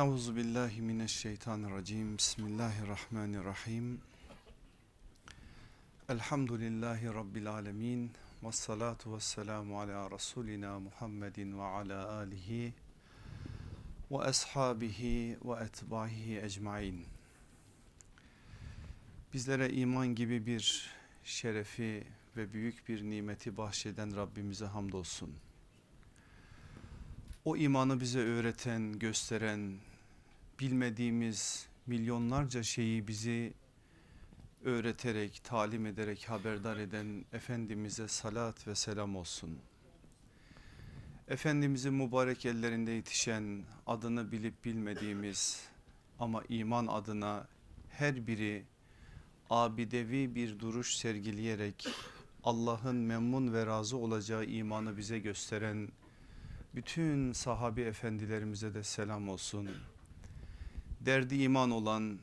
Euzu billahi mineşşeytanirracim. Bismillahirrahmanirrahim. Elhamdülillahi rabbil alamin. Ves salatu vesselamu ala rasulina Muhammedin ve ala alihi ve ashabihi ve etbahihi ecmaîn. Bizlere iman gibi bir şerefi ve büyük bir nimeti bahşeden Rabbimize hamdolsun. O imanı bize öğreten, gösteren, bilmediğimiz milyonlarca şeyi bizi öğreterek, talim ederek haberdar eden Efendimiz'e salat ve selam olsun. Efendimizin mübarek ellerinde yetişen adını bilip bilmediğimiz ama iman adına her biri abidevi bir duruş sergileyerek Allah'ın memnun ve razı olacağı imanı bize gösteren bütün sahabi efendilerimize de selam olsun. Derdi iman olan,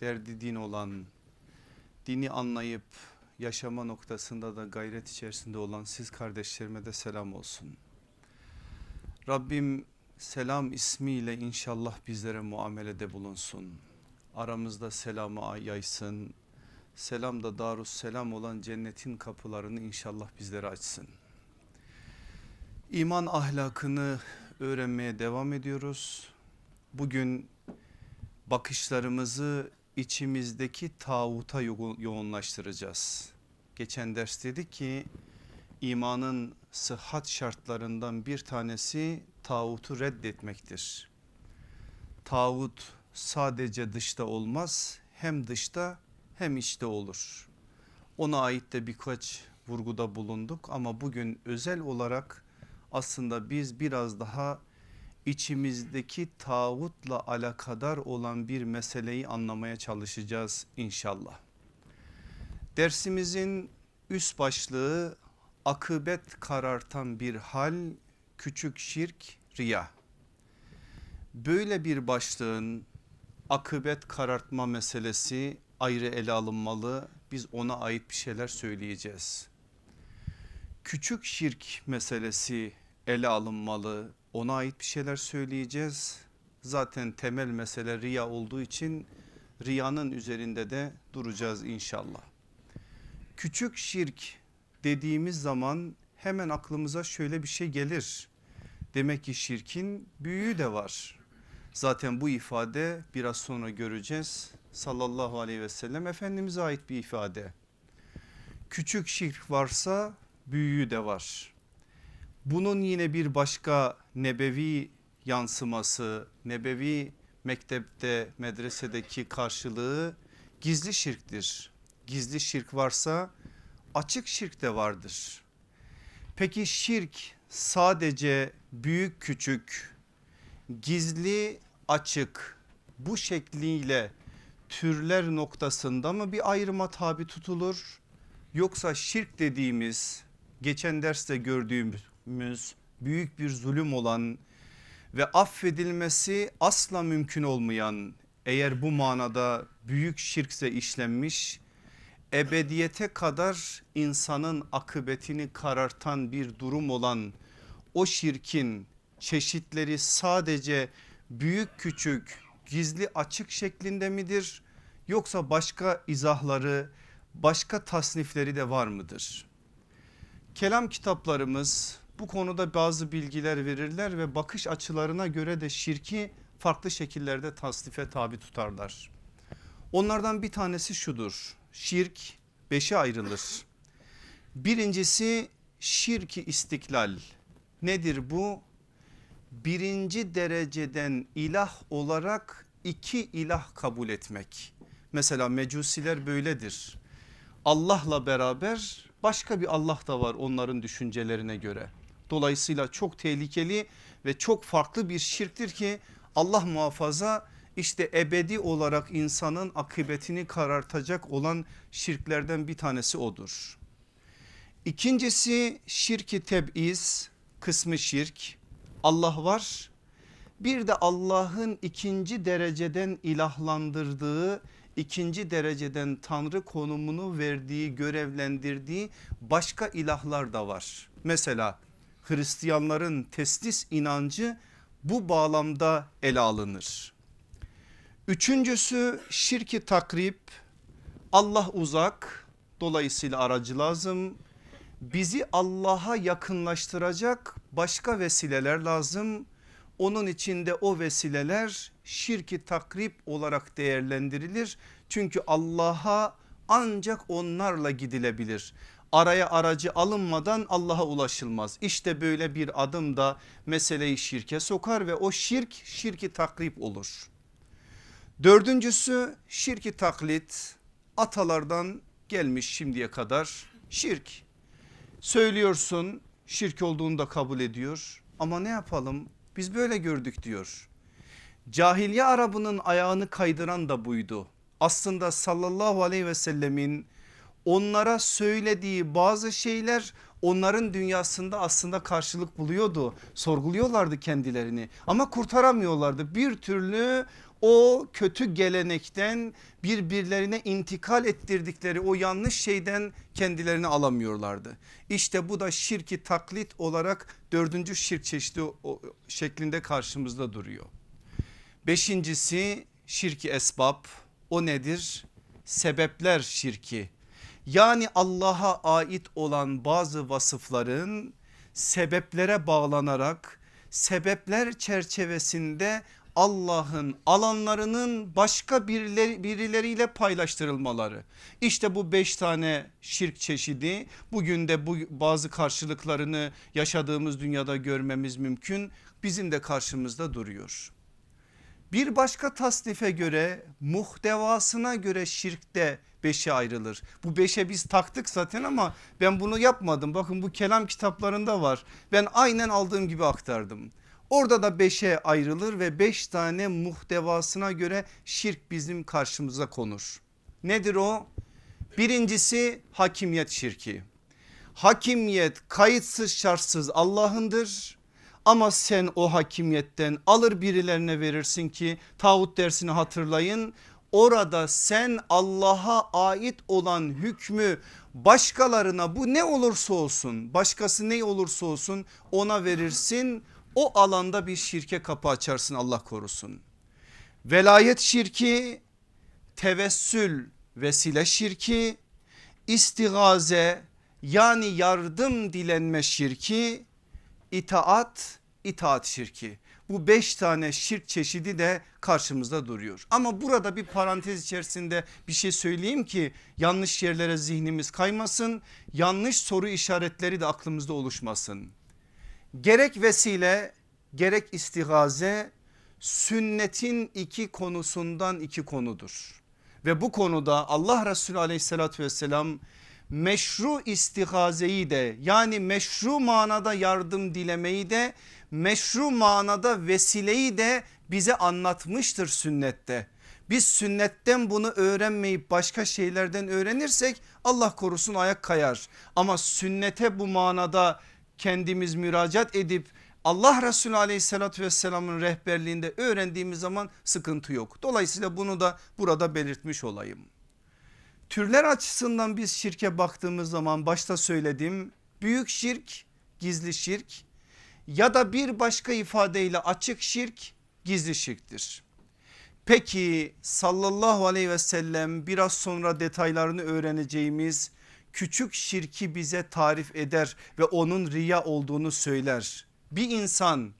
derdi din olan, dini anlayıp yaşama noktasında da gayret içerisinde olan siz kardeşlerime de selam olsun. Rabbim selam ismiyle inşallah bizlere muamelede bulunsun. Aramızda selamı yaysın. Selam da darus selam olan cennetin kapılarını inşallah bizlere açsın. İman ahlakını öğrenmeye devam ediyoruz. Bugün bakışlarımızı içimizdeki tağuta yoğunlaştıracağız. Geçen ders dedik ki imanın sıhhat şartlarından bir tanesi tağutu reddetmektir. Tağut sadece dışta olmaz hem dışta hem içte olur. Ona ait de birkaç vurguda bulunduk ama bugün özel olarak aslında biz biraz daha içimizdeki tağutla alakadar olan bir meseleyi anlamaya çalışacağız inşallah. Dersimizin üst başlığı akıbet karartan bir hal küçük şirk riya. Böyle bir başlığın akıbet karartma meselesi ayrı ele alınmalı. Biz ona ait bir şeyler söyleyeceğiz. Küçük şirk meselesi ele alınmalı. Ona ait bir şeyler söyleyeceğiz. Zaten temel mesele riya olduğu için riyanın üzerinde de duracağız inşallah. Küçük şirk dediğimiz zaman hemen aklımıza şöyle bir şey gelir. Demek ki şirkin büyüğü de var. Zaten bu ifade biraz sonra göreceğiz. Sallallahu aleyhi ve sellem Efendimiz'e ait bir ifade. Küçük şirk varsa büyüğü de var. Bunun yine bir başka nebevi yansıması, nebevi mektepte, medresedeki karşılığı gizli şirktir. Gizli şirk varsa açık şirk de vardır. Peki şirk sadece büyük küçük, gizli açık bu şekliyle türler noktasında mı bir ayrıma tabi tutulur? Yoksa şirk dediğimiz geçen derste gördüğümüz büyük bir zulüm olan ve affedilmesi asla mümkün olmayan eğer bu manada büyük şirkse işlenmiş ebediyete kadar insanın akıbetini karartan bir durum olan o şirkin çeşitleri sadece büyük küçük gizli açık şeklinde midir yoksa başka izahları başka tasnifleri de var mıdır? Kelam kitaplarımız bu konuda bazı bilgiler verirler ve bakış açılarına göre de şirki farklı şekillerde tasnife tabi tutarlar. Onlardan bir tanesi şudur şirk beşe ayrılır. Birincisi şirki istiklal nedir bu? Birinci dereceden ilah olarak iki ilah kabul etmek. Mesela mecusiler böyledir. Allah'la beraber başka bir Allah da var onların düşüncelerine göre. Dolayısıyla çok tehlikeli ve çok farklı bir şirktir ki Allah muhafaza işte ebedi olarak insanın akıbetini karartacak olan şirklerden bir tanesi odur. İkincisi şirki teb'iz kısmı şirk Allah var bir de Allah'ın ikinci dereceden ilahlandırdığı ikinci dereceden tanrı konumunu verdiği görevlendirdiği başka ilahlar da var. Mesela Hristiyanların teslis inancı bu bağlamda ele alınır. Üçüncüsü şirki takrip Allah uzak dolayısıyla aracı lazım. Bizi Allah'a yakınlaştıracak başka vesileler lazım. Onun içinde o vesileler şirki takrip olarak değerlendirilir. Çünkü Allah'a ancak onlarla gidilebilir. Araya aracı alınmadan Allah'a ulaşılmaz. İşte böyle bir adım da meseleyi şirke sokar ve o şirk şirki takrip olur. Dördüncüsü şirki taklit atalardan gelmiş şimdiye kadar şirk. Söylüyorsun şirk olduğunu da kabul ediyor ama ne yapalım biz böyle gördük diyor. Cahiliye Arabının ayağını kaydıran da buydu. Aslında sallallahu aleyhi ve sellemin onlara söylediği bazı şeyler onların dünyasında aslında karşılık buluyordu. Sorguluyorlardı kendilerini ama kurtaramıyorlardı. Bir türlü o kötü gelenekten birbirlerine intikal ettirdikleri o yanlış şeyden kendilerini alamıyorlardı. İşte bu da şirki taklit olarak dördüncü şirk çeşidi şeklinde karşımızda duruyor. Beşincisi şirki esbab o nedir? Sebepler şirki yani Allah'a ait olan bazı vasıfların sebeplere bağlanarak sebepler çerçevesinde Allah'ın alanlarının başka birileri, birileriyle paylaştırılmaları. İşte bu beş tane şirk çeşidi bugün de bu bazı karşılıklarını yaşadığımız dünyada görmemiz mümkün. Bizim de karşımızda duruyor. Bir başka tasnife göre muhtevasına göre şirkte beşe ayrılır. Bu beşe biz taktık zaten ama ben bunu yapmadım. Bakın bu kelam kitaplarında var. Ben aynen aldığım gibi aktardım. Orada da beşe ayrılır ve beş tane muhtevasına göre şirk bizim karşımıza konur. Nedir o? Birincisi hakimiyet şirki. Hakimiyet kayıtsız şartsız Allah'ındır. Ama sen o hakimiyetten alır birilerine verirsin ki tağut dersini hatırlayın. Orada sen Allah'a ait olan hükmü başkalarına bu ne olursa olsun başkası ne olursa olsun ona verirsin o alanda bir şirke kapı açarsın Allah korusun. Velayet şirki, tevessül vesile şirki, istigaze yani yardım dilenme şirki, itaat, itaat şirki. Bu beş tane şirk çeşidi de karşımızda duruyor. Ama burada bir parantez içerisinde bir şey söyleyeyim ki yanlış yerlere zihnimiz kaymasın. Yanlış soru işaretleri de aklımızda oluşmasın gerek vesile gerek istigaze sünnetin iki konusundan iki konudur. Ve bu konuda Allah Resulü aleyhissalatü vesselam meşru istigazeyi de yani meşru manada yardım dilemeyi de meşru manada vesileyi de bize anlatmıştır sünnette. Biz sünnetten bunu öğrenmeyip başka şeylerden öğrenirsek Allah korusun ayak kayar. Ama sünnete bu manada kendimiz müracaat edip Allah Resulü aleyhissalatü vesselamın rehberliğinde öğrendiğimiz zaman sıkıntı yok. Dolayısıyla bunu da burada belirtmiş olayım. Türler açısından biz şirke baktığımız zaman başta söyledim büyük şirk gizli şirk ya da bir başka ifadeyle açık şirk gizli şirktir. Peki sallallahu aleyhi ve sellem biraz sonra detaylarını öğreneceğimiz küçük şirki bize tarif eder ve onun riya olduğunu söyler. Bir insan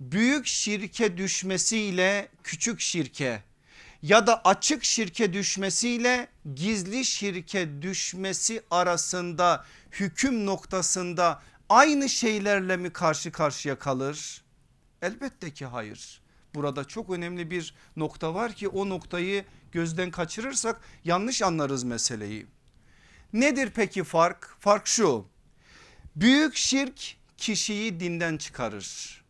büyük şirke düşmesiyle küçük şirke ya da açık şirke düşmesiyle gizli şirke düşmesi arasında hüküm noktasında aynı şeylerle mi karşı karşıya kalır? Elbette ki hayır. Burada çok önemli bir nokta var ki o noktayı gözden kaçırırsak yanlış anlarız meseleyi. Nedir peki fark? Fark şu. Büyük şirk kişiyi dinden çıkarır.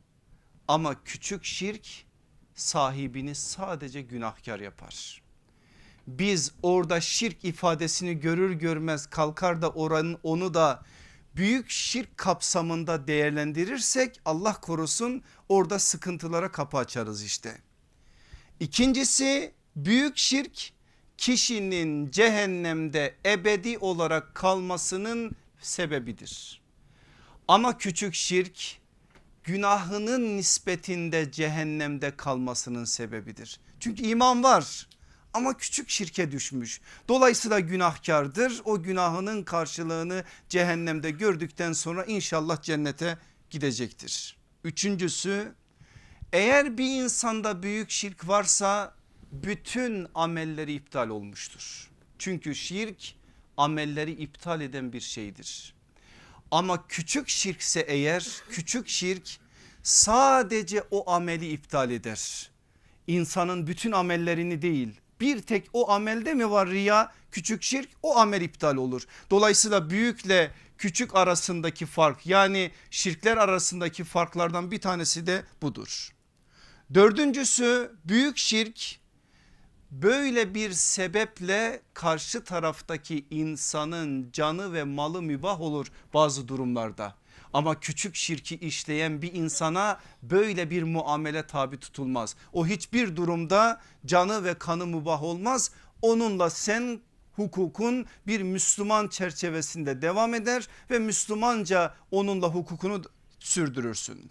Ama küçük şirk sahibini sadece günahkar yapar. Biz orada şirk ifadesini görür görmez kalkar da oranın onu da büyük şirk kapsamında değerlendirirsek Allah korusun orada sıkıntılara kapı açarız işte. İkincisi büyük şirk kişinin cehennemde ebedi olarak kalmasının sebebidir. Ama küçük şirk günahının nispetinde cehennemde kalmasının sebebidir. Çünkü iman var ama küçük şirke düşmüş. Dolayısıyla günahkardır. O günahının karşılığını cehennemde gördükten sonra inşallah cennete gidecektir. Üçüncüsü eğer bir insanda büyük şirk varsa bütün amelleri iptal olmuştur. Çünkü şirk amelleri iptal eden bir şeydir. Ama küçük şirkse eğer küçük şirk sadece o ameli iptal eder. İnsanın bütün amellerini değil bir tek o amelde mi var riya küçük şirk o amel iptal olur. Dolayısıyla büyükle küçük arasındaki fark yani şirkler arasındaki farklardan bir tanesi de budur. Dördüncüsü büyük şirk böyle bir sebeple karşı taraftaki insanın canı ve malı mübah olur bazı durumlarda. Ama küçük şirki işleyen bir insana böyle bir muamele tabi tutulmaz. O hiçbir durumda canı ve kanı mübah olmaz. Onunla sen hukukun bir Müslüman çerçevesinde devam eder ve Müslümanca onunla hukukunu sürdürürsün.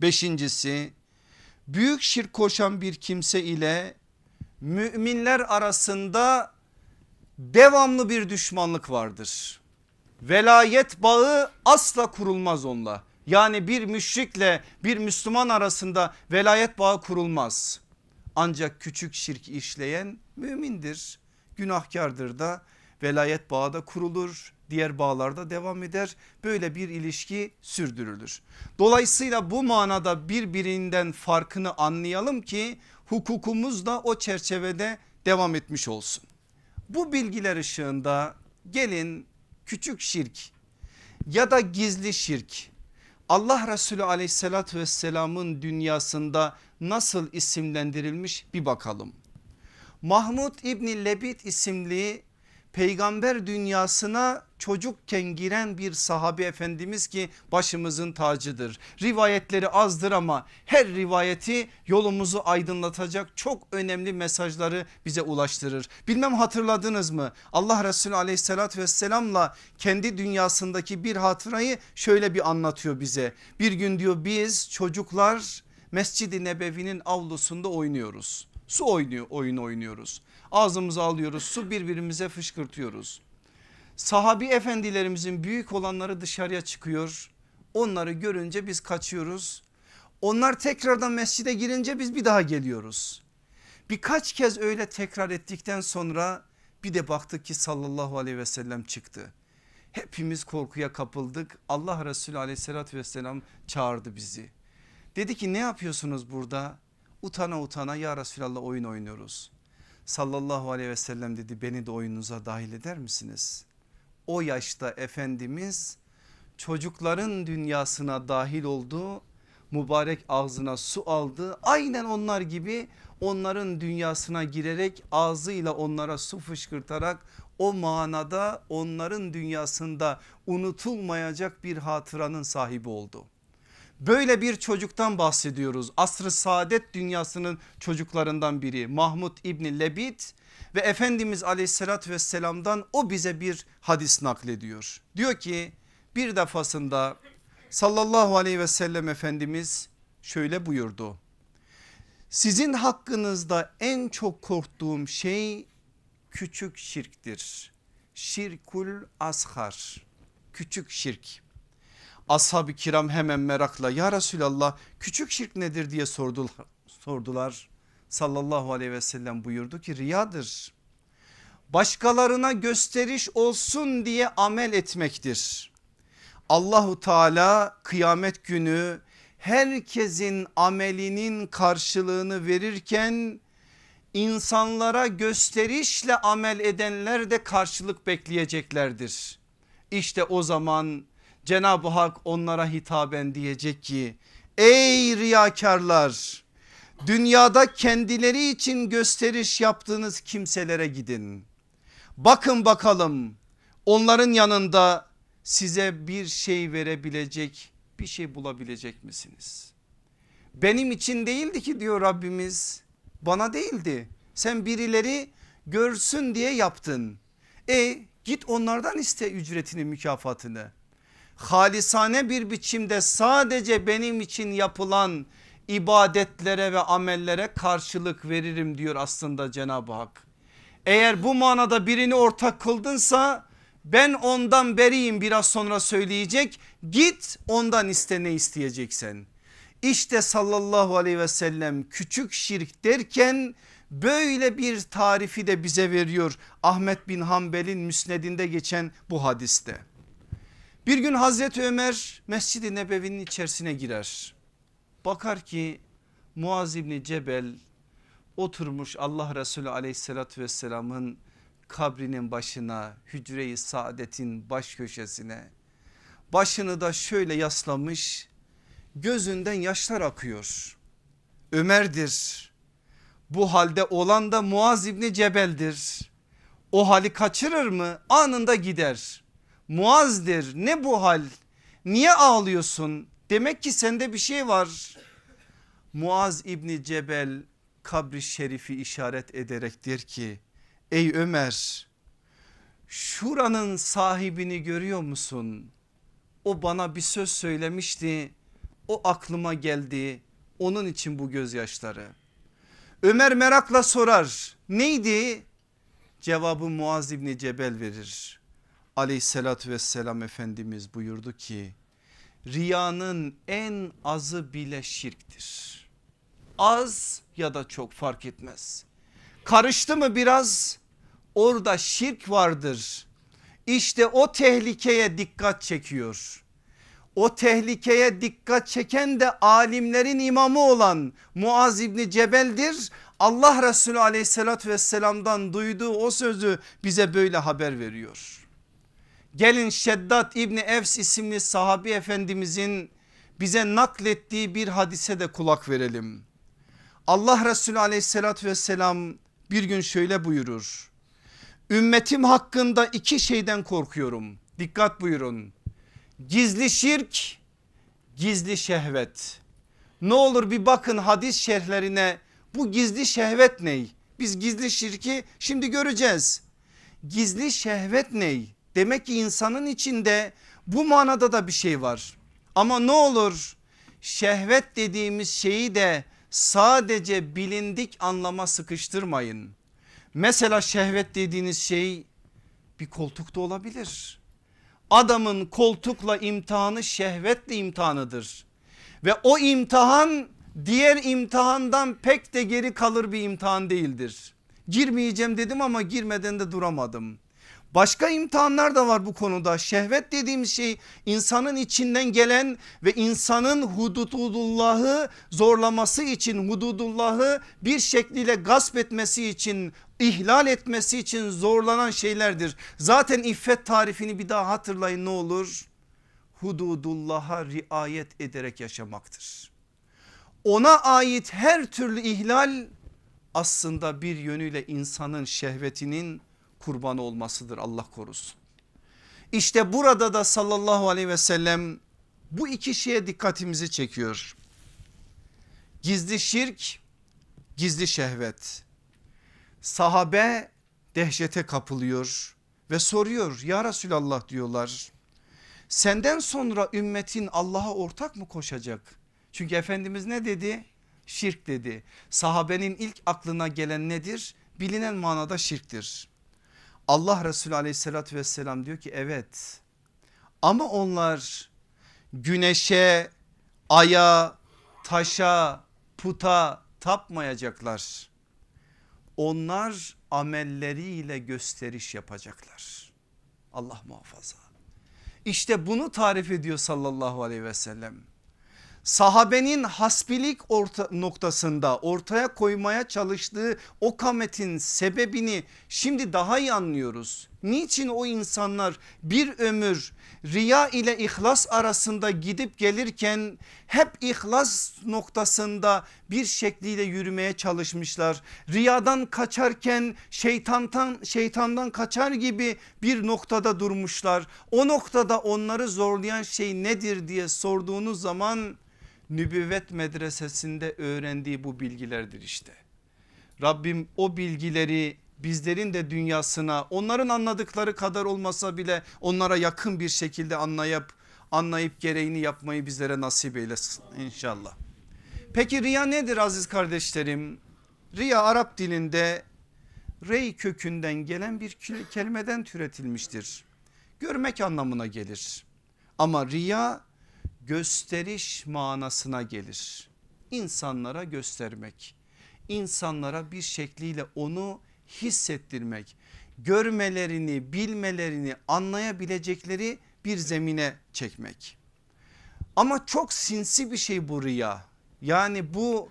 Beşincisi büyük şirk koşan bir kimse ile müminler arasında devamlı bir düşmanlık vardır. Velayet bağı asla kurulmaz onunla. Yani bir müşrikle bir Müslüman arasında velayet bağı kurulmaz. Ancak küçük şirk işleyen mümindir. Günahkardır da velayet bağı da kurulur. Diğer bağlarda devam eder. Böyle bir ilişki sürdürülür. Dolayısıyla bu manada birbirinden farkını anlayalım ki hukukumuz da o çerçevede devam etmiş olsun. Bu bilgiler ışığında gelin küçük şirk ya da gizli şirk Allah Resulü aleyhissalatü vesselamın dünyasında nasıl isimlendirilmiş bir bakalım. Mahmud İbni Lebit isimli peygamber dünyasına çocukken giren bir sahabi efendimiz ki başımızın tacıdır. Rivayetleri azdır ama her rivayeti yolumuzu aydınlatacak çok önemli mesajları bize ulaştırır. Bilmem hatırladınız mı? Allah Resulü aleyhissalatü vesselamla kendi dünyasındaki bir hatırayı şöyle bir anlatıyor bize. Bir gün diyor biz çocuklar Mescid-i Nebevi'nin avlusunda oynuyoruz. Su oynuyor, oyun oynuyoruz. Ağzımıza alıyoruz su birbirimize fışkırtıyoruz. Sahabi efendilerimizin büyük olanları dışarıya çıkıyor. Onları görünce biz kaçıyoruz. Onlar tekrardan mescide girince biz bir daha geliyoruz. Birkaç kez öyle tekrar ettikten sonra bir de baktık ki sallallahu aleyhi ve sellem çıktı. Hepimiz korkuya kapıldık. Allah Resulü aleyhissalatü vesselam çağırdı bizi. Dedi ki ne yapıyorsunuz burada? Utana utana ya Resulallah oyun oynuyoruz sallallahu aleyhi ve sellem dedi beni de oyununuza dahil eder misiniz? O yaşta Efendimiz çocukların dünyasına dahil oldu mübarek ağzına su aldı aynen onlar gibi onların dünyasına girerek ağzıyla onlara su fışkırtarak o manada onların dünyasında unutulmayacak bir hatıranın sahibi oldu. Böyle bir çocuktan bahsediyoruz. Asr-ı saadet dünyasının çocuklarından biri Mahmud İbni Lebit ve Efendimiz aleyhissalatü vesselamdan o bize bir hadis naklediyor. Diyor ki bir defasında sallallahu aleyhi ve sellem Efendimiz şöyle buyurdu. Sizin hakkınızda en çok korktuğum şey küçük şirktir. Şirkul ashar küçük şirk. Ashab-ı kiram hemen merakla ya Resulallah küçük şirk nedir diye sordular. sordular. Sallallahu aleyhi ve sellem buyurdu ki riyadır. Başkalarına gösteriş olsun diye amel etmektir. Allahu Teala kıyamet günü herkesin amelinin karşılığını verirken insanlara gösterişle amel edenler de karşılık bekleyeceklerdir. İşte o zaman Cenab-ı Hak onlara hitaben diyecek ki ey riyakarlar dünyada kendileri için gösteriş yaptığınız kimselere gidin. Bakın bakalım onların yanında size bir şey verebilecek bir şey bulabilecek misiniz? Benim için değildi ki diyor Rabbimiz bana değildi. Sen birileri görsün diye yaptın. E git onlardan iste ücretini mükafatını. Halisane bir biçimde sadece benim için yapılan ibadetlere ve amellere karşılık veririm diyor aslında Cenab-ı Hak. Eğer bu manada birini ortak kıldınsa ben ondan beriyim biraz sonra söyleyecek git ondan iste ne isteyeceksen. İşte sallallahu aleyhi ve sellem küçük şirk derken böyle bir tarifi de bize veriyor Ahmet bin Hanbel'in müsnedinde geçen bu hadiste. Bir gün Hazreti Ömer Mescid-i Nebevi'nin içerisine girer. Bakar ki Muaz İbni Cebel oturmuş Allah Resulü aleyhissalatü vesselamın kabrinin başına hücre-i saadetin baş köşesine başını da şöyle yaslamış gözünden yaşlar akıyor. Ömer'dir bu halde olan da Muaz İbni Cebel'dir. O hali kaçırır mı? Anında gider. Muaz'dir ne bu hal? Niye ağlıyorsun? Demek ki sende bir şey var. Muaz İbni Cebel kabri şerifi işaret ederek der ki ey Ömer şuranın sahibini görüyor musun? O bana bir söz söylemişti o aklıma geldi onun için bu gözyaşları. Ömer merakla sorar neydi? Cevabı Muaz İbni Cebel verir. Aleyhissalatü vesselam Efendimiz buyurdu ki riyanın en azı bile şirktir. Az ya da çok fark etmez. Karıştı mı biraz orada şirk vardır. İşte o tehlikeye dikkat çekiyor. O tehlikeye dikkat çeken de alimlerin imamı olan Muaz İbni Cebel'dir. Allah Resulü aleyhissalatü vesselamdan duyduğu o sözü bize böyle haber veriyor. Gelin Şeddat İbni Evs isimli sahabi efendimizin bize naklettiği bir hadise de kulak verelim. Allah Resulü aleyhissalatü vesselam bir gün şöyle buyurur. Ümmetim hakkında iki şeyden korkuyorum. Dikkat buyurun. Gizli şirk, gizli şehvet. Ne olur bir bakın hadis şerhlerine bu gizli şehvet ney? Biz gizli şirki şimdi göreceğiz. Gizli şehvet ney? Demek ki insanın içinde bu manada da bir şey var. Ama ne olur şehvet dediğimiz şeyi de sadece bilindik anlama sıkıştırmayın. Mesela şehvet dediğiniz şey bir koltukta olabilir. Adamın koltukla imtihanı şehvetle imtihanıdır. Ve o imtihan diğer imtihandan pek de geri kalır bir imtihan değildir. Girmeyeceğim dedim ama girmeden de duramadım. Başka imtihanlar da var bu konuda. Şehvet dediğimiz şey insanın içinden gelen ve insanın hududullahı zorlaması için hududullahı bir şekliyle gasp etmesi için ihlal etmesi için zorlanan şeylerdir. Zaten iffet tarifini bir daha hatırlayın ne olur? Hududullah'a riayet ederek yaşamaktır. Ona ait her türlü ihlal aslında bir yönüyle insanın şehvetinin kurbanı olmasıdır Allah korusun. İşte burada da sallallahu aleyhi ve sellem bu iki şeye dikkatimizi çekiyor. Gizli şirk, gizli şehvet. Sahabe dehşete kapılıyor ve soruyor ya Resulallah diyorlar. Senden sonra ümmetin Allah'a ortak mı koşacak? Çünkü Efendimiz ne dedi? Şirk dedi. Sahabenin ilk aklına gelen nedir? Bilinen manada şirktir. Allah Resulü aleyhissalatü vesselam diyor ki evet ama onlar güneşe, aya, taşa, puta tapmayacaklar. Onlar amelleriyle gösteriş yapacaklar. Allah muhafaza. İşte bunu tarif ediyor sallallahu aleyhi ve sellem sahabenin hasbilik orta noktasında ortaya koymaya çalıştığı o kametin sebebini şimdi daha iyi anlıyoruz. Niçin o insanlar bir ömür riya ile ihlas arasında gidip gelirken hep ihlas noktasında bir şekliyle yürümeye çalışmışlar. Riyadan kaçarken şeytandan şeytandan kaçar gibi bir noktada durmuşlar. O noktada onları zorlayan şey nedir diye sorduğunuz zaman nübüvvet medresesinde öğrendiği bu bilgilerdir işte. Rabbim o bilgileri bizlerin de dünyasına onların anladıkları kadar olmasa bile onlara yakın bir şekilde anlayıp anlayıp gereğini yapmayı bizlere nasip eylesin inşallah. Peki riya nedir aziz kardeşlerim? Riya Arap dilinde rey kökünden gelen bir kelimeden türetilmiştir. Görmek anlamına gelir. Ama riya gösteriş manasına gelir. İnsanlara göstermek, insanlara bir şekliyle onu hissettirmek, görmelerini, bilmelerini, anlayabilecekleri bir zemine çekmek. Ama çok sinsi bir şey bu riya. Yani bu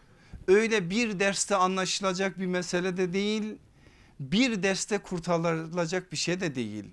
öyle bir derste anlaşılacak bir mesele de değil. Bir derste kurtarılacak bir şey de değil.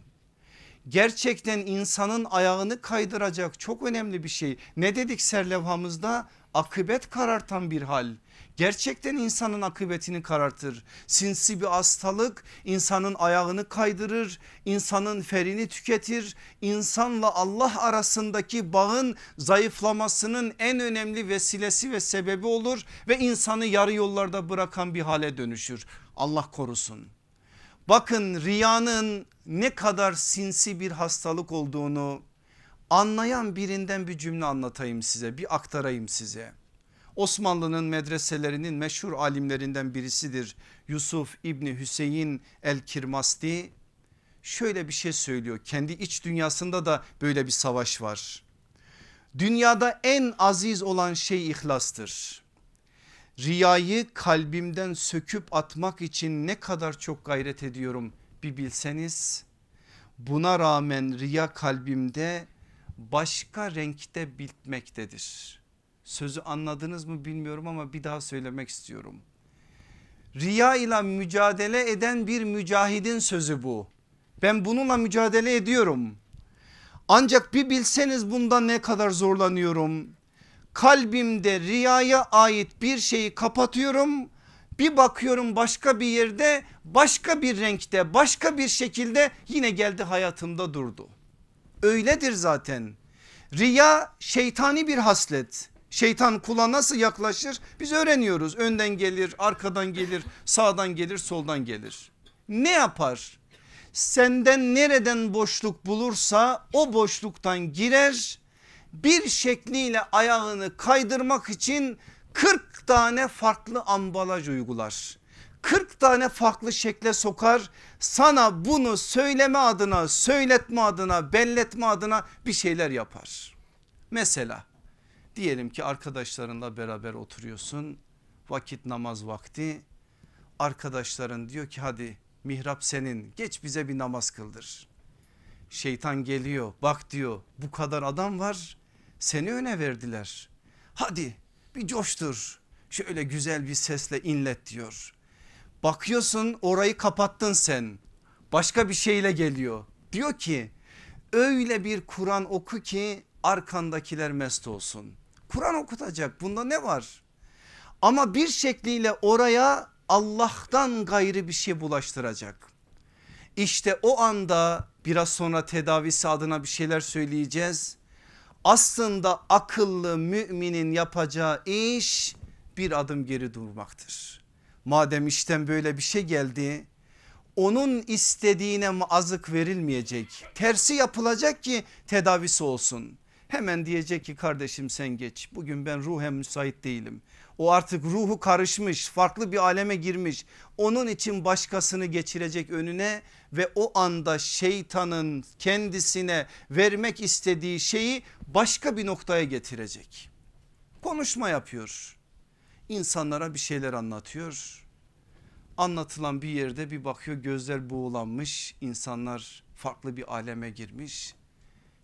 Gerçekten insanın ayağını kaydıracak çok önemli bir şey. Ne dedik serlevhamızda? Akıbet karartan bir hal gerçekten insanın akıbetini karartır. Sinsi bir hastalık insanın ayağını kaydırır, insanın ferini tüketir. İnsanla Allah arasındaki bağın zayıflamasının en önemli vesilesi ve sebebi olur ve insanı yarı yollarda bırakan bir hale dönüşür. Allah korusun. Bakın riyanın ne kadar sinsi bir hastalık olduğunu anlayan birinden bir cümle anlatayım size bir aktarayım size. Osmanlı'nın medreselerinin meşhur alimlerinden birisidir. Yusuf İbni Hüseyin el Kirmasti şöyle bir şey söylüyor. Kendi iç dünyasında da böyle bir savaş var. Dünyada en aziz olan şey ihlastır. Riyayı kalbimden söküp atmak için ne kadar çok gayret ediyorum bir bilseniz. Buna rağmen riya kalbimde başka renkte bitmektedir Sözü anladınız mı bilmiyorum ama bir daha söylemek istiyorum. Riya ile mücadele eden bir mücahidin sözü bu. Ben bununla mücadele ediyorum. Ancak bir bilseniz bundan ne kadar zorlanıyorum. Kalbimde riyaya ait bir şeyi kapatıyorum. Bir bakıyorum başka bir yerde başka bir renkte başka bir şekilde yine geldi hayatımda durdu. Öyledir zaten. Riya şeytani bir haslet. Şeytan kula nasıl yaklaşır biz öğreniyoruz. Önden gelir, arkadan gelir, sağdan gelir, soldan gelir. Ne yapar? Senden nereden boşluk bulursa o boşluktan girer. Bir şekliyle ayağını kaydırmak için 40 tane farklı ambalaj uygular. 40 tane farklı şekle sokar. Sana bunu söyleme adına, söyletme adına, belletme adına bir şeyler yapar. Mesela Diyelim ki arkadaşlarınla beraber oturuyorsun vakit namaz vakti arkadaşların diyor ki hadi mihrap senin geç bize bir namaz kıldır. Şeytan geliyor bak diyor bu kadar adam var seni öne verdiler. Hadi bir coştur şöyle güzel bir sesle inlet diyor. Bakıyorsun orayı kapattın sen başka bir şeyle geliyor. Diyor ki öyle bir Kur'an oku ki arkandakiler mest olsun. Kur'an okutacak bunda ne var? Ama bir şekliyle oraya Allah'tan gayrı bir şey bulaştıracak. İşte o anda biraz sonra tedavisi adına bir şeyler söyleyeceğiz. Aslında akıllı müminin yapacağı iş bir adım geri durmaktır. Madem işten böyle bir şey geldi onun istediğine azık verilmeyecek. Tersi yapılacak ki tedavisi olsun. Hemen diyecek ki kardeşim sen geç bugün ben ruhen müsait değilim. O artık ruhu karışmış farklı bir aleme girmiş. Onun için başkasını geçirecek önüne ve o anda şeytanın kendisine vermek istediği şeyi başka bir noktaya getirecek. Konuşma yapıyor. İnsanlara bir şeyler anlatıyor. Anlatılan bir yerde bir bakıyor gözler buğulanmış. insanlar farklı bir aleme girmiş.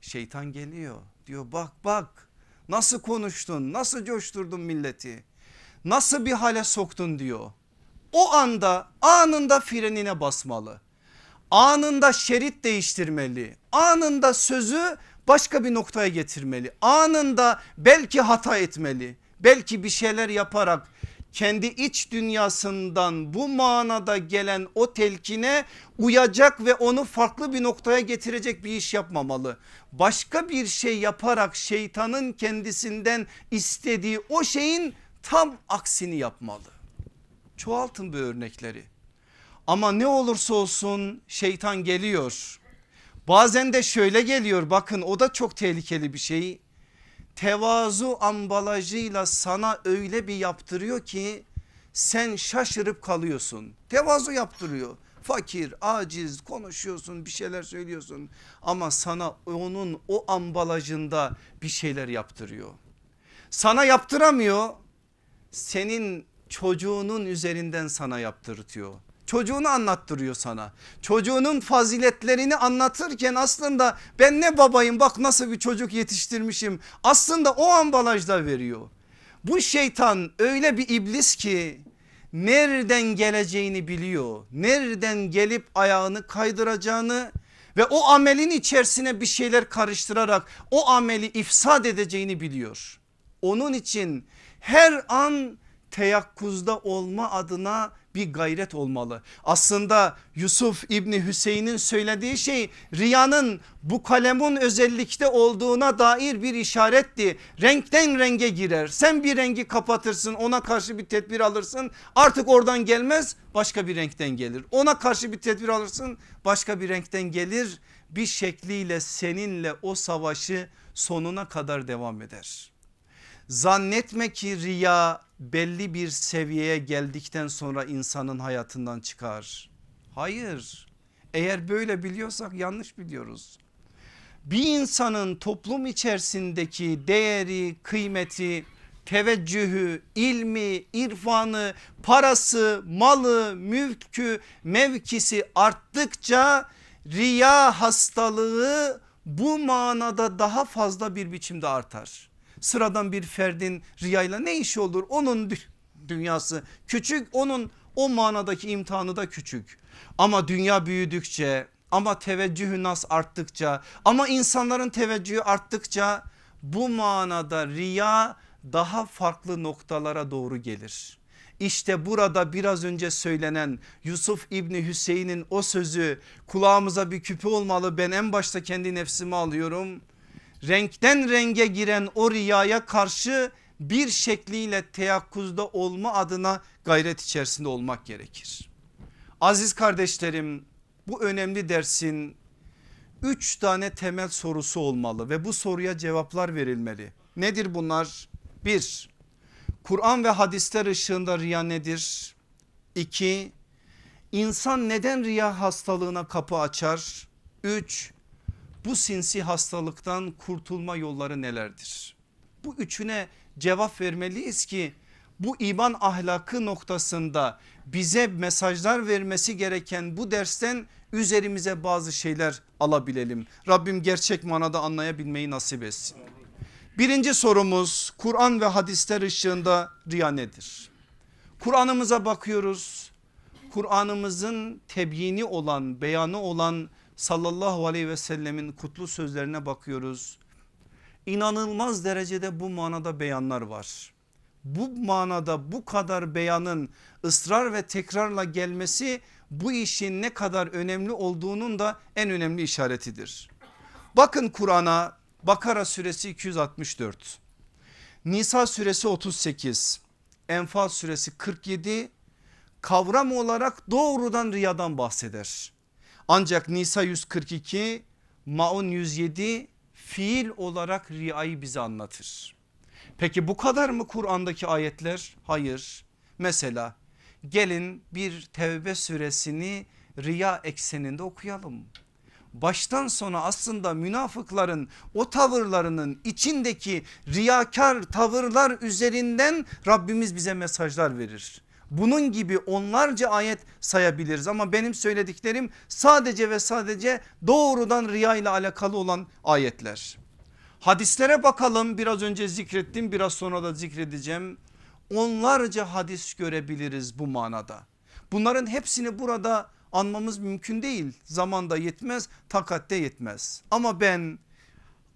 Şeytan geliyor diyor bak bak nasıl konuştun nasıl coşturdun milleti nasıl bir hale soktun diyor. O anda anında frenine basmalı anında şerit değiştirmeli anında sözü başka bir noktaya getirmeli anında belki hata etmeli belki bir şeyler yaparak kendi iç dünyasından bu manada gelen o telkine uyacak ve onu farklı bir noktaya getirecek bir iş yapmamalı. Başka bir şey yaparak şeytanın kendisinden istediği o şeyin tam aksini yapmalı. Çoğaltın bu örnekleri. Ama ne olursa olsun şeytan geliyor. Bazen de şöyle geliyor bakın o da çok tehlikeli bir şey. Tevazu ambalajıyla sana öyle bir yaptırıyor ki sen şaşırıp kalıyorsun. Tevazu yaptırıyor. Fakir, aciz konuşuyorsun bir şeyler söylüyorsun ama sana onun o ambalajında bir şeyler yaptırıyor. Sana yaptıramıyor senin çocuğunun üzerinden sana yaptırtıyor. Çocuğunu anlattırıyor sana. Çocuğunun faziletlerini anlatırken aslında ben ne babayım bak nasıl bir çocuk yetiştirmişim. Aslında o ambalajda veriyor. Bu şeytan öyle bir iblis ki nereden geleceğini biliyor. Nereden gelip ayağını kaydıracağını ve o amelin içerisine bir şeyler karıştırarak o ameli ifsad edeceğini biliyor. Onun için her an teyakkuzda olma adına bir gayret olmalı. Aslında Yusuf İbni Hüseyin'in söylediği şey riyanın bu kalemun özellikte olduğuna dair bir işaretti. Renkten renge girer. Sen bir rengi kapatırsın ona karşı bir tedbir alırsın artık oradan gelmez başka bir renkten gelir. Ona karşı bir tedbir alırsın başka bir renkten gelir. Bir şekliyle seninle o savaşı sonuna kadar devam eder. Zannetme ki riya belli bir seviyeye geldikten sonra insanın hayatından çıkar. Hayır eğer böyle biliyorsak yanlış biliyoruz. Bir insanın toplum içerisindeki değeri, kıymeti, teveccühü, ilmi, irfanı, parası, malı, mülkü, mevkisi arttıkça riya hastalığı bu manada daha fazla bir biçimde artar sıradan bir ferdin riyayla ne işi olur? Onun dünyası küçük onun o manadaki imtihanı da küçük. Ama dünya büyüdükçe ama teveccühü nas arttıkça ama insanların teveccühü arttıkça bu manada riya daha farklı noktalara doğru gelir. İşte burada biraz önce söylenen Yusuf İbni Hüseyin'in o sözü kulağımıza bir küpe olmalı ben en başta kendi nefsimi alıyorum renkten renge giren o riyaya karşı bir şekliyle teyakkuzda olma adına gayret içerisinde olmak gerekir. Aziz kardeşlerim bu önemli dersin üç tane temel sorusu olmalı ve bu soruya cevaplar verilmeli. Nedir bunlar? Bir, Kur'an ve hadisler ışığında riya nedir? İki, insan neden riya hastalığına kapı açar? Üç, bu sinsi hastalıktan kurtulma yolları nelerdir? Bu üçüne cevap vermeliyiz ki bu iman ahlakı noktasında bize mesajlar vermesi gereken bu dersten üzerimize bazı şeyler alabilelim. Rabbim gerçek manada anlayabilmeyi nasip etsin. Birinci sorumuz Kur'an ve hadisler ışığında riya nedir? Kur'an'ımıza bakıyoruz. Kur'an'ımızın tebyini olan beyanı olan sallallahu aleyhi ve sellemin kutlu sözlerine bakıyoruz. İnanılmaz derecede bu manada beyanlar var. Bu manada bu kadar beyanın ısrar ve tekrarla gelmesi bu işin ne kadar önemli olduğunun da en önemli işaretidir. Bakın Kur'an'a Bakara suresi 264, Nisa suresi 38, Enfal suresi 47 kavram olarak doğrudan riyadan bahseder. Ancak Nisa 142 Maun 107 fiil olarak riyayı bize anlatır. Peki bu kadar mı Kur'an'daki ayetler? Hayır. Mesela gelin bir tevbe suresini riya ekseninde okuyalım. Baştan sona aslında münafıkların o tavırlarının içindeki riyakar tavırlar üzerinden Rabbimiz bize mesajlar verir. Bunun gibi onlarca ayet sayabiliriz ama benim söylediklerim sadece ve sadece doğrudan riya ile alakalı olan ayetler. Hadislere bakalım biraz önce zikrettim biraz sonra da zikredeceğim. Onlarca hadis görebiliriz bu manada. Bunların hepsini burada anmamız mümkün değil. Zamanda yetmez, takatte yetmez. Ama ben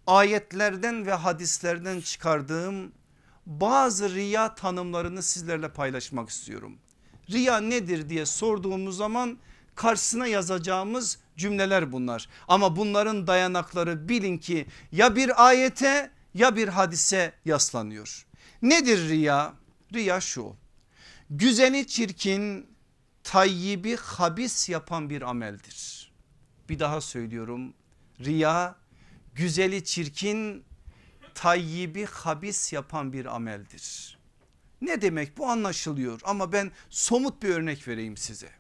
ayetlerden ve hadislerden çıkardığım bazı riya tanımlarını sizlerle paylaşmak istiyorum. Riya nedir diye sorduğumuz zaman karşısına yazacağımız cümleler bunlar. Ama bunların dayanakları bilin ki ya bir ayete ya bir hadise yaslanıyor. Nedir riya? Riya şu güzeli çirkin tayyibi habis yapan bir ameldir. Bir daha söylüyorum Riya güzeli çirkin tayyibi habis yapan bir ameldir. Ne demek bu anlaşılıyor ama ben somut bir örnek vereyim size.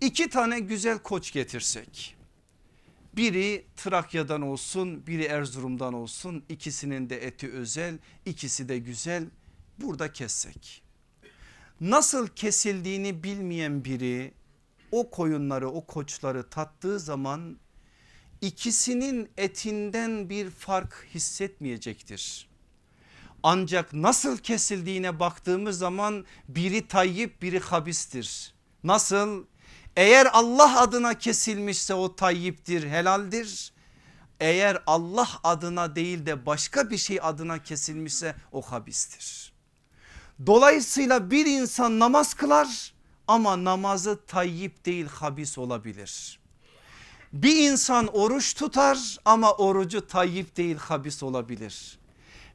İki tane güzel koç getirsek biri Trakya'dan olsun biri Erzurum'dan olsun ikisinin de eti özel ikisi de güzel burada kessek. Nasıl kesildiğini bilmeyen biri o koyunları o koçları tattığı zaman ikisinin etinden bir fark hissetmeyecektir. Ancak nasıl kesildiğine baktığımız zaman biri tayyip biri habistir. Nasıl? Eğer Allah adına kesilmişse o tayyiptir helaldir. Eğer Allah adına değil de başka bir şey adına kesilmişse o habistir. Dolayısıyla bir insan namaz kılar ama namazı tayyip değil habis olabilir. Bir insan oruç tutar ama orucu tayyip değil habis olabilir.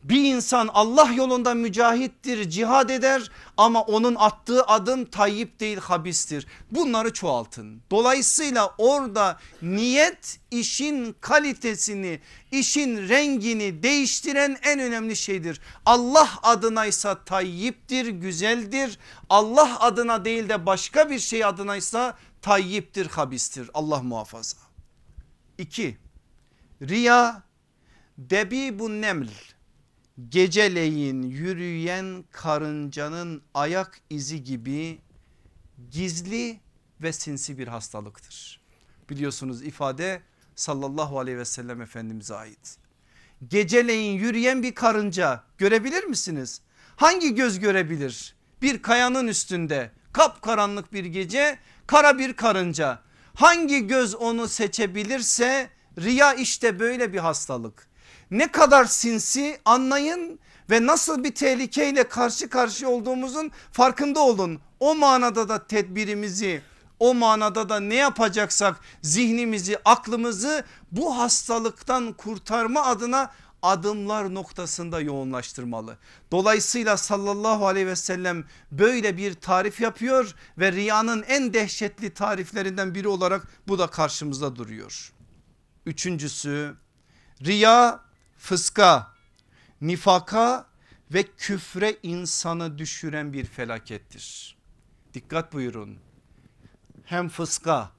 Bir insan Allah yolunda mücahittir cihad eder ama onun attığı adım tayyip değil habistir. Bunları çoğaltın. Dolayısıyla orada niyet işin kalitesini işin rengini değiştiren en önemli şeydir. Allah adınaysa tayyiptir güzeldir. Allah adına değil de başka bir şey adınaysa tayyiptir habistir Allah muhafaza. 2. Riya debibun neml geceleyin yürüyen karıncanın ayak izi gibi gizli ve sinsi bir hastalıktır. Biliyorsunuz ifade sallallahu aleyhi ve sellem efendimize ait. Geceleyin yürüyen bir karınca görebilir misiniz? Hangi göz görebilir? Bir kayanın üstünde kapkaranlık bir gece kara bir karınca. Hangi göz onu seçebilirse riya işte böyle bir hastalık ne kadar sinsi anlayın ve nasıl bir tehlikeyle karşı karşıya olduğumuzun farkında olun. O manada da tedbirimizi o manada da ne yapacaksak zihnimizi aklımızı bu hastalıktan kurtarma adına adımlar noktasında yoğunlaştırmalı. Dolayısıyla sallallahu aleyhi ve sellem böyle bir tarif yapıyor ve riyanın en dehşetli tariflerinden biri olarak bu da karşımızda duruyor. Üçüncüsü riya fıska, nifaka ve küfre insanı düşüren bir felakettir. Dikkat buyurun. Hem fıska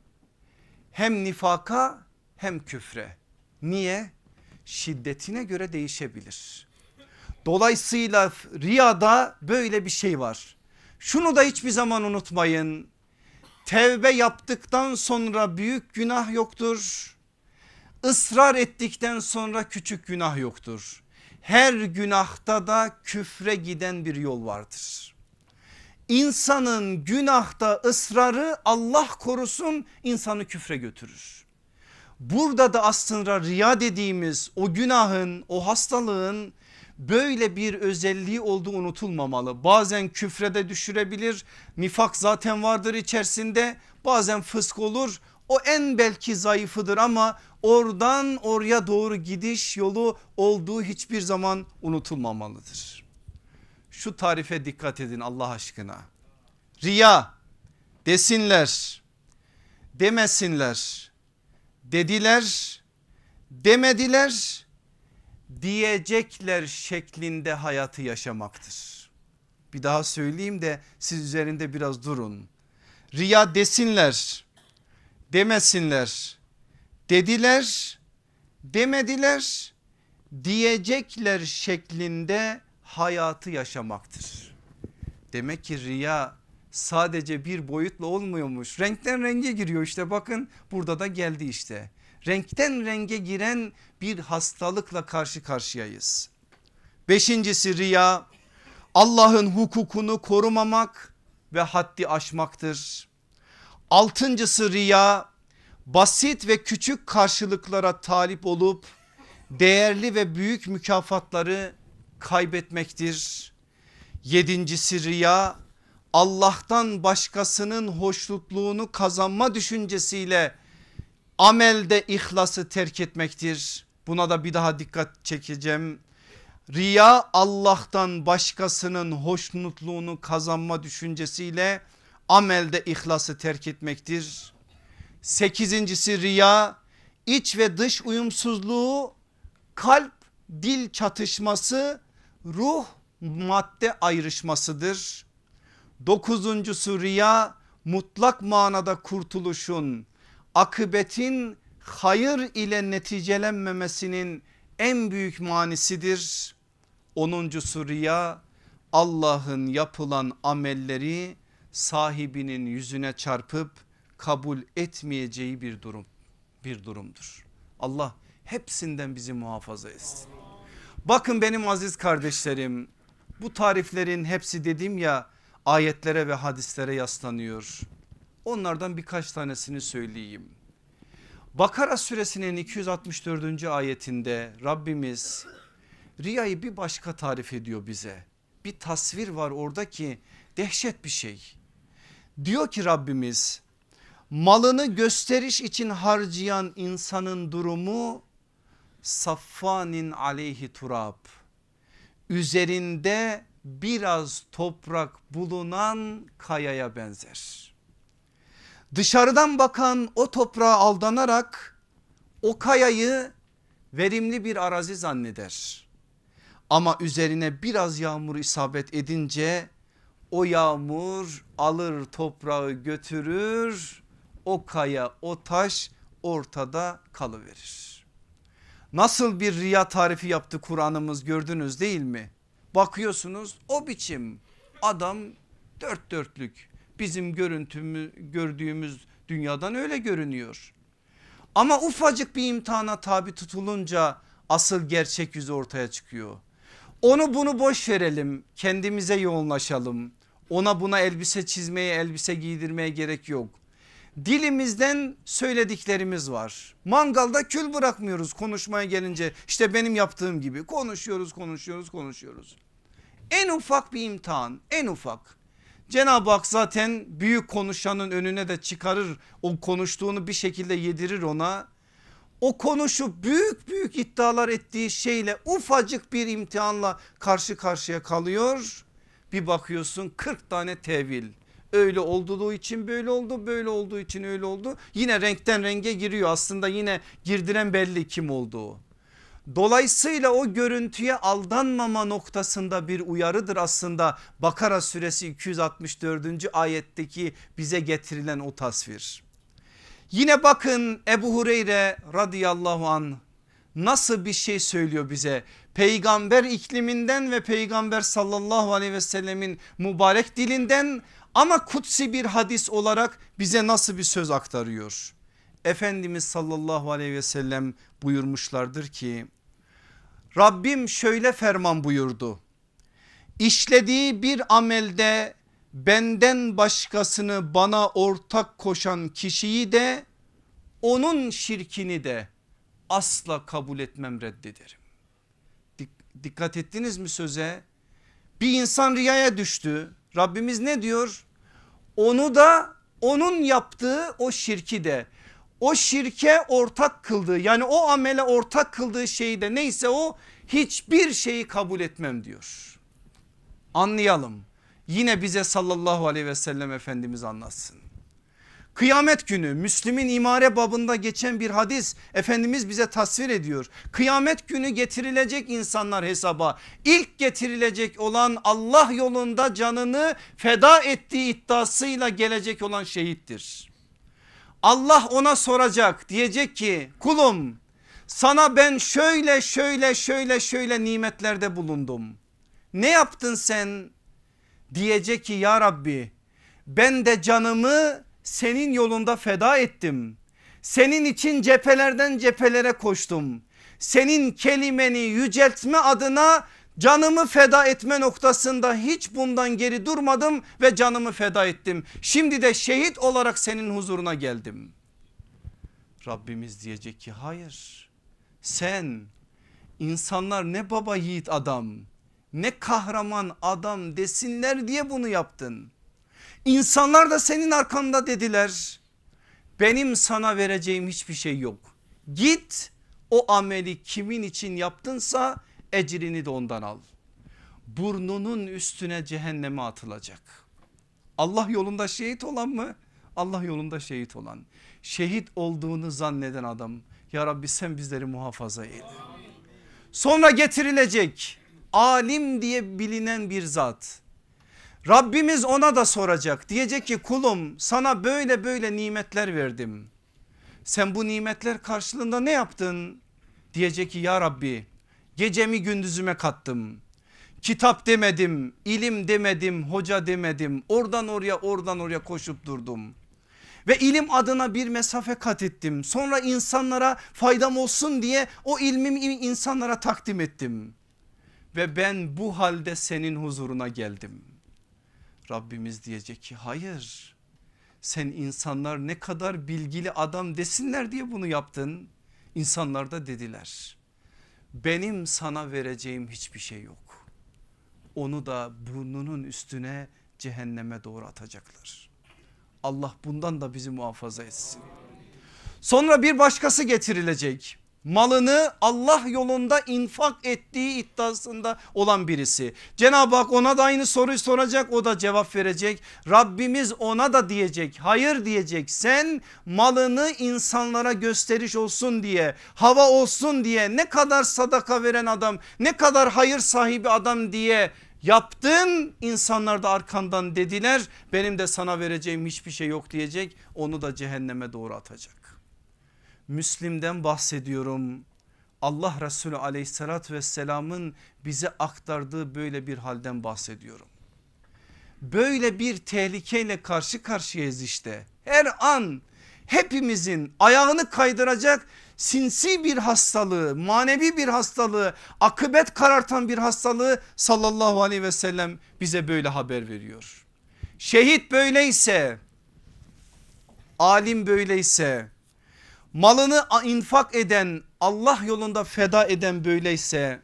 hem nifaka hem küfre. Niye? Şiddetine göre değişebilir. Dolayısıyla riyada böyle bir şey var. Şunu da hiçbir zaman unutmayın. Tevbe yaptıktan sonra büyük günah yoktur ısrar ettikten sonra küçük günah yoktur. Her günahta da küfre giden bir yol vardır. İnsanın günahta ısrarı Allah korusun insanı küfre götürür. Burada da aslında riya dediğimiz o günahın o hastalığın böyle bir özelliği olduğu unutulmamalı. Bazen küfrede düşürebilir nifak zaten vardır içerisinde bazen fısk olur o en belki zayıfıdır ama oradan oraya doğru gidiş yolu olduğu hiçbir zaman unutulmamalıdır. Şu tarife dikkat edin Allah aşkına. Riya desinler, demesinler, dediler, demediler, diyecekler şeklinde hayatı yaşamaktır. Bir daha söyleyeyim de siz üzerinde biraz durun. Riya desinler, demesinler. Dediler demediler diyecekler şeklinde hayatı yaşamaktır. Demek ki riya sadece bir boyutla olmuyormuş. Renkten renge giriyor işte bakın burada da geldi işte. Renkten renge giren bir hastalıkla karşı karşıyayız. Beşincisi riya Allah'ın hukukunu korumamak ve haddi aşmaktır. Altıncısı riya basit ve küçük karşılıklara talip olup değerli ve büyük mükafatları kaybetmektir. Yedincisi riya Allah'tan başkasının hoşnutluğunu kazanma düşüncesiyle amelde ihlası terk etmektir. Buna da bir daha dikkat çekeceğim. Riya Allah'tan başkasının hoşnutluğunu kazanma düşüncesiyle amelde ihlası terk etmektir. Sekizincisi riya iç ve dış uyumsuzluğu, kalp dil çatışması, ruh madde ayrışmasıdır. Dokuzuncusu riya mutlak manada kurtuluşun, akıbetin hayır ile neticelenmemesinin en büyük manisidir. Onuncusu riya Allah'ın yapılan amelleri sahibinin yüzüne çarpıp kabul etmeyeceği bir durum bir durumdur. Allah hepsinden bizi muhafaza etsin. Bakın benim aziz kardeşlerim bu tariflerin hepsi dedim ya ayetlere ve hadislere yaslanıyor. Onlardan birkaç tanesini söyleyeyim. Bakara suresinin 264. ayetinde Rabbimiz riyayı bir başka tarif ediyor bize. Bir tasvir var orada ki dehşet bir şey. Diyor ki Rabbimiz malını gösteriş için harcayan insanın durumu saffanin aleyhi turab üzerinde biraz toprak bulunan kayaya benzer. Dışarıdan bakan o toprağa aldanarak o kayayı verimli bir arazi zanneder. Ama üzerine biraz yağmur isabet edince o yağmur alır toprağı götürür o kaya o taş ortada kalıverir. Nasıl bir riya tarifi yaptı Kur'an'ımız gördünüz değil mi? Bakıyorsunuz o biçim adam dört dörtlük bizim görüntümü gördüğümüz dünyadan öyle görünüyor. Ama ufacık bir imtihana tabi tutulunca asıl gerçek yüzü ortaya çıkıyor. Onu bunu boş verelim kendimize yoğunlaşalım. Ona buna elbise çizmeye elbise giydirmeye gerek yok. Dilimizden söylediklerimiz var. Mangalda kül bırakmıyoruz konuşmaya gelince işte benim yaptığım gibi konuşuyoruz konuşuyoruz konuşuyoruz. En ufak bir imtihan en ufak. Cenab-ı Hak zaten büyük konuşanın önüne de çıkarır o konuştuğunu bir şekilde yedirir ona. O konuşup büyük büyük iddialar ettiği şeyle ufacık bir imtihanla karşı karşıya kalıyor. Bir bakıyorsun 40 tane tevil öyle olduğu için böyle oldu böyle olduğu için öyle oldu. Yine renkten renge giriyor aslında yine girdiren belli kim olduğu. Dolayısıyla o görüntüye aldanmama noktasında bir uyarıdır aslında Bakara suresi 264. ayetteki bize getirilen o tasvir. Yine bakın Ebu Hureyre radıyallahu an nasıl bir şey söylüyor bize peygamber ikliminden ve peygamber sallallahu aleyhi ve sellemin mübarek dilinden ama kutsi bir hadis olarak bize nasıl bir söz aktarıyor. Efendimiz sallallahu aleyhi ve sellem buyurmuşlardır ki Rabbim şöyle ferman buyurdu. İşlediği bir amelde benden başkasını bana ortak koşan kişiyi de onun şirkini de asla kabul etmem reddederim. Dikkat ettiniz mi söze? Bir insan riyaya düştü. Rabbimiz ne diyor? Onu da onun yaptığı o şirki de o şirke ortak kıldığı yani o amele ortak kıldığı şeyi de neyse o hiçbir şeyi kabul etmem diyor. Anlayalım yine bize sallallahu aleyhi ve sellem Efendimiz anlatsın. Kıyamet günü Müslim'in imare babında geçen bir hadis Efendimiz bize tasvir ediyor. Kıyamet günü getirilecek insanlar hesaba ilk getirilecek olan Allah yolunda canını feda ettiği iddiasıyla gelecek olan şehittir. Allah ona soracak diyecek ki kulum sana ben şöyle şöyle şöyle şöyle nimetlerde bulundum. Ne yaptın sen? Diyecek ki ya Rabbi ben de canımı senin yolunda feda ettim. Senin için cephelerden cephelere koştum. Senin kelimeni yüceltme adına canımı feda etme noktasında hiç bundan geri durmadım ve canımı feda ettim. Şimdi de şehit olarak senin huzuruna geldim. Rabbimiz diyecek ki hayır sen insanlar ne baba yiğit adam ne kahraman adam desinler diye bunu yaptın. İnsanlar da senin arkanda dediler. Benim sana vereceğim hiçbir şey yok. Git o ameli kimin için yaptınsa ecrini de ondan al. Burnunun üstüne cehenneme atılacak. Allah yolunda şehit olan mı? Allah yolunda şehit olan. Şehit olduğunu zanneden adam Ya Rabbi sen bizleri muhafaza eyle. Sonra getirilecek alim diye bilinen bir zat. Rabbimiz ona da soracak diyecek ki kulum sana böyle böyle nimetler verdim. Sen bu nimetler karşılığında ne yaptın? Diyecek ki ya Rabbi gecemi gündüzüme kattım. Kitap demedim, ilim demedim, hoca demedim. Oradan oraya oradan oraya koşup durdum. Ve ilim adına bir mesafe kat ettim. Sonra insanlara faydam olsun diye o ilmimi insanlara takdim ettim. Ve ben bu halde senin huzuruna geldim. Rabbimiz diyecek ki hayır sen insanlar ne kadar bilgili adam desinler diye bunu yaptın. İnsanlar da dediler benim sana vereceğim hiçbir şey yok. Onu da burnunun üstüne cehenneme doğru atacaklar. Allah bundan da bizi muhafaza etsin. Sonra bir başkası getirilecek malını Allah yolunda infak ettiği iddiasında olan birisi. Cenab-ı Hak ona da aynı soruyu soracak o da cevap verecek. Rabbimiz ona da diyecek hayır diyecek sen malını insanlara gösteriş olsun diye hava olsun diye ne kadar sadaka veren adam ne kadar hayır sahibi adam diye yaptın insanlar da arkandan dediler benim de sana vereceğim hiçbir şey yok diyecek onu da cehenneme doğru atacak. Müslim'den bahsediyorum. Allah Resulü aleyhissalatü vesselamın bize aktardığı böyle bir halden bahsediyorum. Böyle bir tehlikeyle karşı karşıyayız işte. Her an hepimizin ayağını kaydıracak sinsi bir hastalığı, manevi bir hastalığı, akıbet karartan bir hastalığı sallallahu aleyhi ve sellem bize böyle haber veriyor. Şehit böyleyse, alim böyleyse, malını infak eden Allah yolunda feda eden böyleyse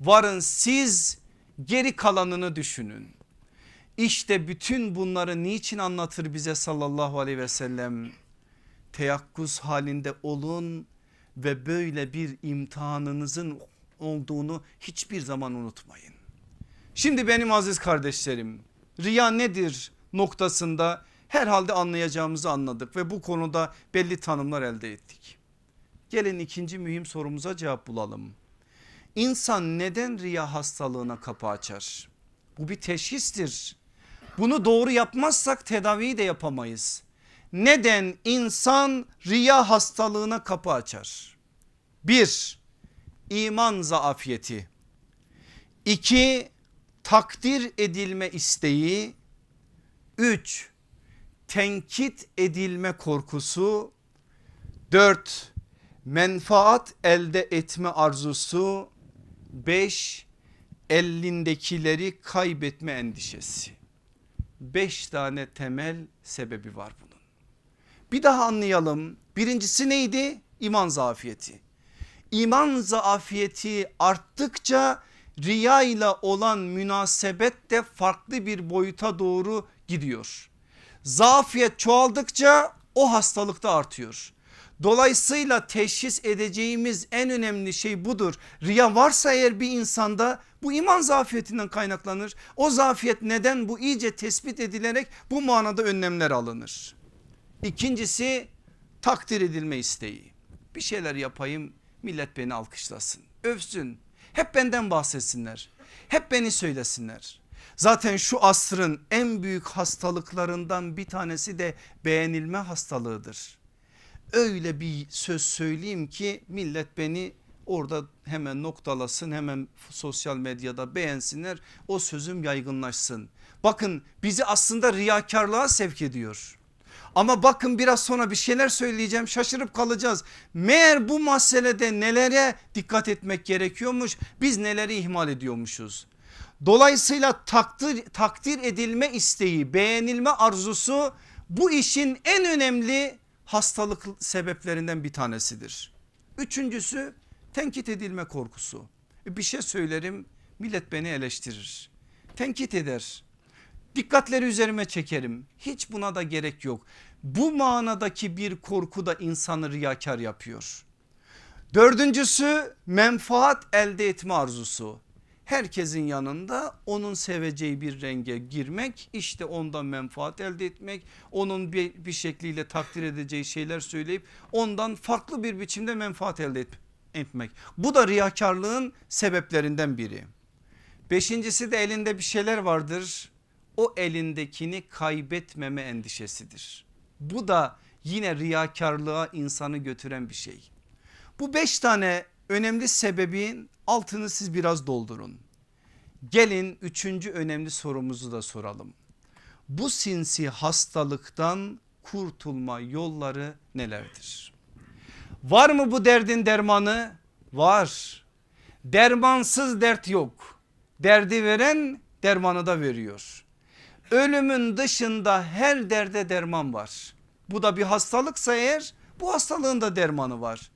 varın siz geri kalanını düşünün. İşte bütün bunları niçin anlatır bize sallallahu aleyhi ve sellem? Teyakkuz halinde olun ve böyle bir imtihanınızın olduğunu hiçbir zaman unutmayın. Şimdi benim aziz kardeşlerim riya nedir noktasında herhalde anlayacağımızı anladık ve bu konuda belli tanımlar elde ettik. Gelin ikinci mühim sorumuza cevap bulalım. İnsan neden riya hastalığına kapı açar? Bu bir teşhistir. Bunu doğru yapmazsak tedaviyi de yapamayız. Neden insan riya hastalığına kapı açar? Bir, iman zaafiyeti. İki, takdir edilme isteği. Üç, tenkit edilme korkusu. Dört menfaat elde etme arzusu. Beş elindekileri kaybetme endişesi. Beş tane temel sebebi var bunun. Bir daha anlayalım. Birincisi neydi? İman zafiyeti. İman zafiyeti arttıkça riya ile olan münasebet de farklı bir boyuta doğru gidiyor. Zafiyet çoğaldıkça o hastalık da artıyor. Dolayısıyla teşhis edeceğimiz en önemli şey budur. Riya varsa eğer bir insanda bu iman zafiyetinden kaynaklanır. O zafiyet neden bu iyice tespit edilerek bu manada önlemler alınır. İkincisi takdir edilme isteği. Bir şeyler yapayım millet beni alkışlasın, övsün, hep benden bahsetsinler, hep beni söylesinler. Zaten şu asrın en büyük hastalıklarından bir tanesi de beğenilme hastalığıdır. Öyle bir söz söyleyeyim ki millet beni orada hemen noktalasın hemen sosyal medyada beğensinler o sözüm yaygınlaşsın. Bakın bizi aslında riyakarlığa sevk ediyor. Ama bakın biraz sonra bir şeyler söyleyeceğim şaşırıp kalacağız. Meğer bu meselede nelere dikkat etmek gerekiyormuş biz neleri ihmal ediyormuşuz. Dolayısıyla takdir, takdir edilme isteği beğenilme arzusu bu işin en önemli hastalık sebeplerinden bir tanesidir. Üçüncüsü tenkit edilme korkusu. E, bir şey söylerim millet beni eleştirir. Tenkit eder. Dikkatleri üzerime çekerim. Hiç buna da gerek yok. Bu manadaki bir korku da insanı riyakar yapıyor. Dördüncüsü menfaat elde etme arzusu herkesin yanında onun seveceği bir renge girmek işte ondan menfaat elde etmek onun bir, bir şekliyle takdir edeceği şeyler söyleyip ondan farklı bir biçimde menfaat elde etmek. Bu da riyakarlığın sebeplerinden biri. Beşincisi de elinde bir şeyler vardır o elindekini kaybetmeme endişesidir. Bu da yine riyakarlığa insanı götüren bir şey. Bu beş tane önemli sebebin altını siz biraz doldurun. Gelin üçüncü önemli sorumuzu da soralım. Bu sinsi hastalıktan kurtulma yolları nelerdir? Var mı bu derdin dermanı? Var. Dermansız dert yok. Derdi veren dermanı da veriyor. Ölümün dışında her derde derman var. Bu da bir hastalıksa eğer bu hastalığın da dermanı var.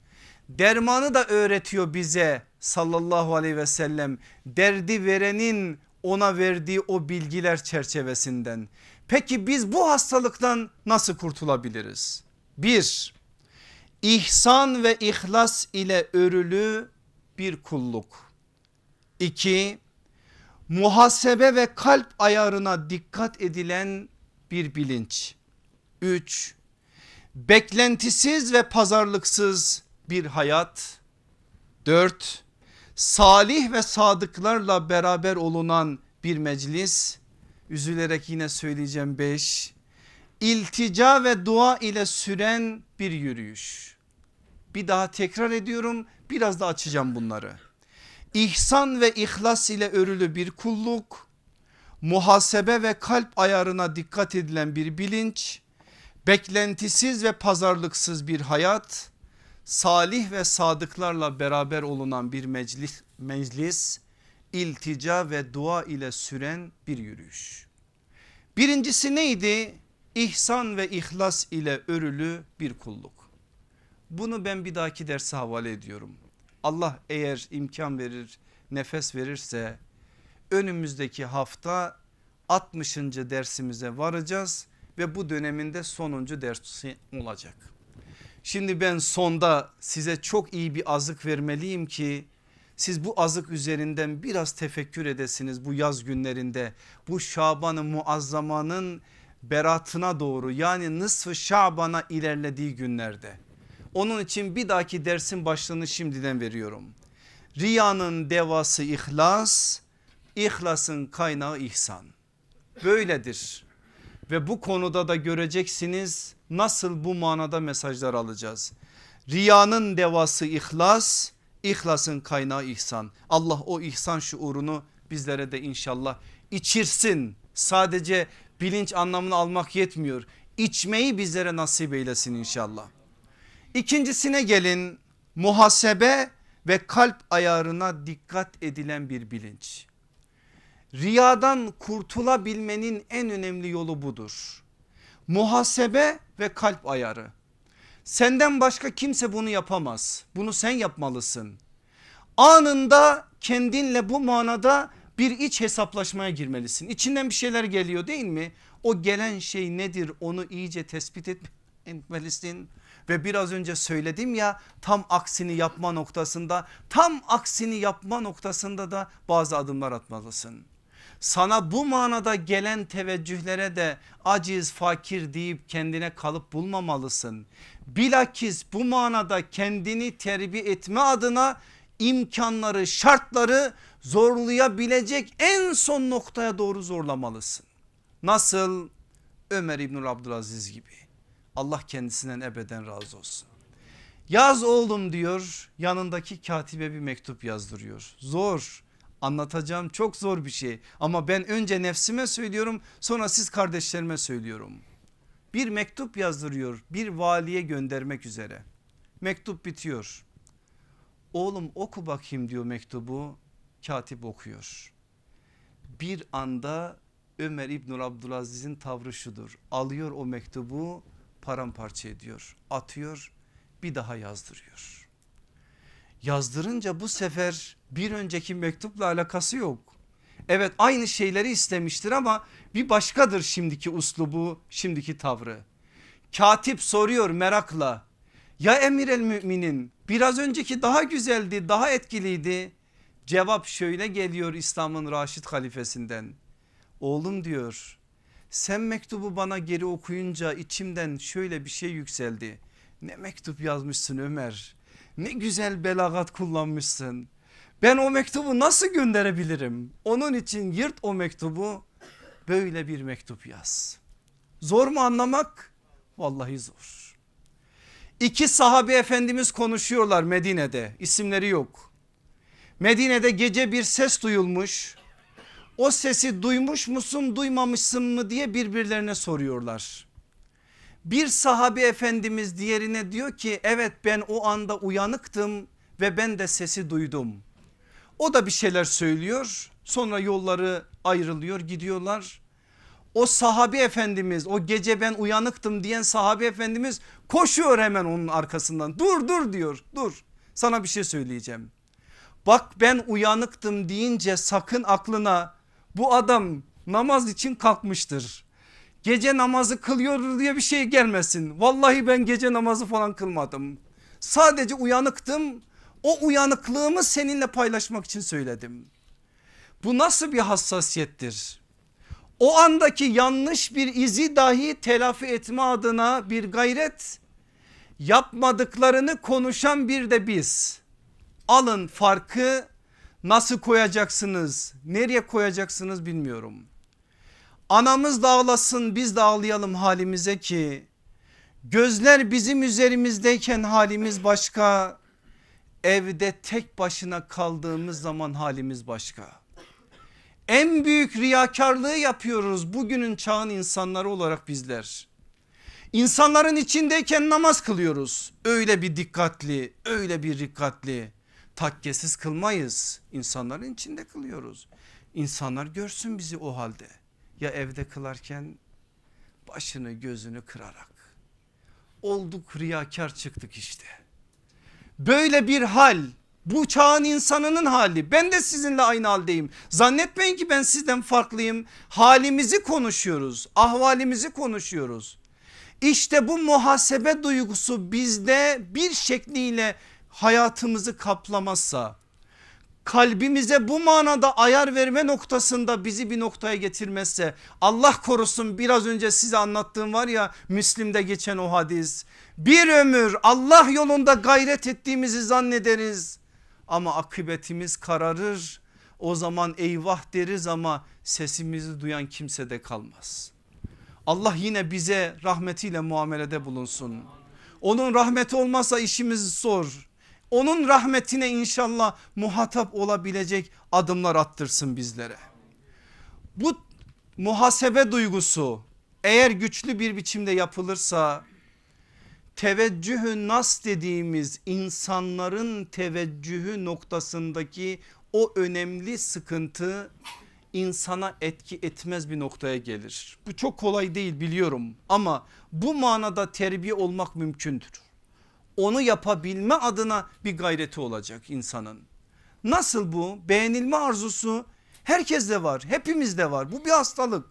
Dermanı da öğretiyor bize sallallahu aleyhi ve sellem derdi verenin ona verdiği o bilgiler çerçevesinden. Peki biz bu hastalıktan nasıl kurtulabiliriz? Bir, ihsan ve ihlas ile örülü bir kulluk. İki, muhasebe ve kalp ayarına dikkat edilen bir bilinç. Üç, beklentisiz ve pazarlıksız bir hayat. Dört, salih ve sadıklarla beraber olunan bir meclis. Üzülerek yine söyleyeceğim beş, iltica ve dua ile süren bir yürüyüş. Bir daha tekrar ediyorum biraz da açacağım bunları. İhsan ve ihlas ile örülü bir kulluk, muhasebe ve kalp ayarına dikkat edilen bir bilinç, beklentisiz ve pazarlıksız bir hayat, salih ve sadıklarla beraber olunan bir meclis, meclis iltica ve dua ile süren bir yürüyüş. Birincisi neydi? İhsan ve ihlas ile örülü bir kulluk. Bunu ben bir dahaki derse havale ediyorum. Allah eğer imkan verir nefes verirse önümüzdeki hafta 60. dersimize varacağız ve bu döneminde sonuncu dersi olacak. Şimdi ben sonda size çok iyi bir azık vermeliyim ki siz bu azık üzerinden biraz tefekkür edesiniz bu yaz günlerinde. Bu Şaban-ı Muazzama'nın beratına doğru yani nısfı Şaban'a ilerlediği günlerde. Onun için bir dahaki dersin başlığını şimdiden veriyorum. Riyanın devası ihlas, ihlasın kaynağı ihsan. Böyledir ve bu konuda da göreceksiniz nasıl bu manada mesajlar alacağız. Riyanın devası ihlas, ihlasın kaynağı ihsan. Allah o ihsan şuurunu bizlere de inşallah içirsin. Sadece bilinç anlamını almak yetmiyor. İçmeyi bizlere nasip eylesin inşallah. İkincisine gelin muhasebe ve kalp ayarına dikkat edilen bir bilinç. Riyadan kurtulabilmenin en önemli yolu budur. Muhasebe ve kalp ayarı. Senden başka kimse bunu yapamaz. Bunu sen yapmalısın. Anında kendinle bu manada bir iç hesaplaşmaya girmelisin. İçinden bir şeyler geliyor değil mi? O gelen şey nedir onu iyice tespit etmelisin. Ve biraz önce söyledim ya tam aksini yapma noktasında tam aksini yapma noktasında da bazı adımlar atmalısın sana bu manada gelen teveccühlere de aciz fakir deyip kendine kalıp bulmamalısın. Bilakis bu manada kendini terbiye etme adına imkanları şartları zorlayabilecek en son noktaya doğru zorlamalısın. Nasıl Ömer İbnül Abdülaziz gibi Allah kendisinden ebeden razı olsun. Yaz oğlum diyor yanındaki katibe bir mektup yazdırıyor. Zor Anlatacağım çok zor bir şey ama ben önce nefsime söylüyorum sonra siz kardeşlerime söylüyorum. Bir mektup yazdırıyor bir valiye göndermek üzere. Mektup bitiyor. Oğlum oku bakayım diyor mektubu. Katip okuyor. Bir anda Ömer İbnül Abdülaziz'in tavrı şudur. Alıyor o mektubu paramparça ediyor. Atıyor bir daha yazdırıyor yazdırınca bu sefer bir önceki mektupla alakası yok. Evet aynı şeyleri istemiştir ama bir başkadır şimdiki uslubu şimdiki tavrı. Katip soruyor merakla ya emir el müminin biraz önceki daha güzeldi daha etkiliydi. Cevap şöyle geliyor İslam'ın Raşid halifesinden. Oğlum diyor sen mektubu bana geri okuyunca içimden şöyle bir şey yükseldi. Ne mektup yazmışsın Ömer. Ne güzel belagat kullanmışsın. Ben o mektubu nasıl gönderebilirim? Onun için yırt o mektubu böyle bir mektup yaz. Zor mu anlamak? Vallahi zor. İki sahabe efendimiz konuşuyorlar Medine'de isimleri yok. Medine'de gece bir ses duyulmuş. O sesi duymuş musun duymamışsın mı diye birbirlerine soruyorlar. Bir sahabe efendimiz diğerine diyor ki evet ben o anda uyanıktım ve ben de sesi duydum. O da bir şeyler söylüyor sonra yolları ayrılıyor gidiyorlar. O sahabe efendimiz o gece ben uyanıktım diyen sahabe efendimiz koşuyor hemen onun arkasından dur dur diyor dur sana bir şey söyleyeceğim. Bak ben uyanıktım deyince sakın aklına bu adam namaz için kalkmıştır. Gece namazı kılıyor diye bir şey gelmesin. Vallahi ben gece namazı falan kılmadım. Sadece uyanıktım. O uyanıklığımı seninle paylaşmak için söyledim. Bu nasıl bir hassasiyettir? O andaki yanlış bir izi dahi telafi etme adına bir gayret yapmadıklarını konuşan bir de biz. Alın farkı nasıl koyacaksınız nereye koyacaksınız bilmiyorum. Anamız da ağlasın biz de ağlayalım halimize ki gözler bizim üzerimizdeyken halimiz başka evde tek başına kaldığımız zaman halimiz başka. En büyük riyakarlığı yapıyoruz bugünün çağın insanları olarak bizler. İnsanların içindeyken namaz kılıyoruz. Öyle bir dikkatli, öyle bir dikkatli. Takkesiz kılmayız. İnsanların içinde kılıyoruz. İnsanlar görsün bizi o halde. Ya evde kılarken başını gözünü kırarak. Olduk riyakar çıktık işte. Böyle bir hal bu çağın insanının hali ben de sizinle aynı haldeyim zannetmeyin ki ben sizden farklıyım halimizi konuşuyoruz ahvalimizi konuşuyoruz İşte bu muhasebe duygusu bizde bir şekliyle hayatımızı kaplamazsa kalbimize bu manada ayar verme noktasında bizi bir noktaya getirmezse Allah korusun biraz önce size anlattığım var ya Müslim'de geçen o hadis bir ömür Allah yolunda gayret ettiğimizi zannederiz ama akıbetimiz kararır o zaman eyvah deriz ama sesimizi duyan kimse de kalmaz. Allah yine bize rahmetiyle muamelede bulunsun. Onun rahmeti olmazsa işimiz zor. Onun rahmetine inşallah muhatap olabilecek adımlar attırsın bizlere. Bu muhasebe duygusu eğer güçlü bir biçimde yapılırsa teveccühü nas dediğimiz insanların teveccühü noktasındaki o önemli sıkıntı insana etki etmez bir noktaya gelir. Bu çok kolay değil biliyorum ama bu manada terbiye olmak mümkündür. Onu yapabilme adına bir gayreti olacak insanın. Nasıl bu? Beğenilme arzusu herkeste var, hepimizde var. Bu bir hastalık.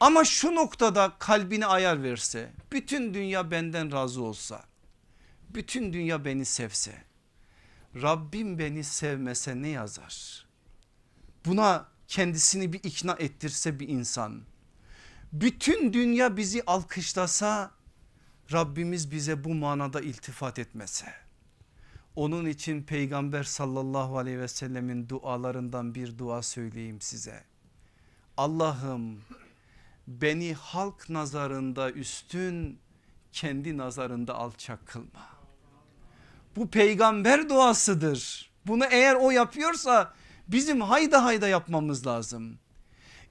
Ama şu noktada kalbini ayar verse bütün dünya benden razı olsa bütün dünya beni sevse Rabbim beni sevmese ne yazar? Buna kendisini bir ikna ettirse bir insan bütün dünya bizi alkışlasa Rabbimiz bize bu manada iltifat etmese onun için peygamber sallallahu aleyhi ve sellemin dualarından bir dua söyleyeyim size. Allah'ım beni halk nazarında üstün kendi nazarında alçak kılma. Bu peygamber duasıdır. Bunu eğer o yapıyorsa bizim hayda hayda yapmamız lazım.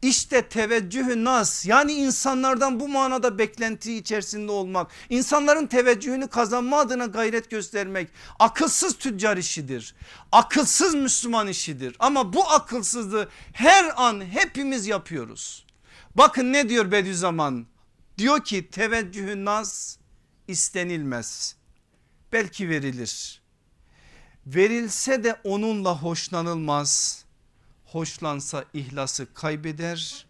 İşte teveccühü nas yani insanlardan bu manada beklenti içerisinde olmak, insanların teveccühünü kazanma adına gayret göstermek akılsız tüccar işidir. Akılsız Müslüman işidir ama bu akılsızlığı her an hepimiz yapıyoruz. Bakın ne diyor Bediüzzaman? Diyor ki teveccühü naz istenilmez. Belki verilir. Verilse de onunla hoşlanılmaz. Hoşlansa ihlası kaybeder,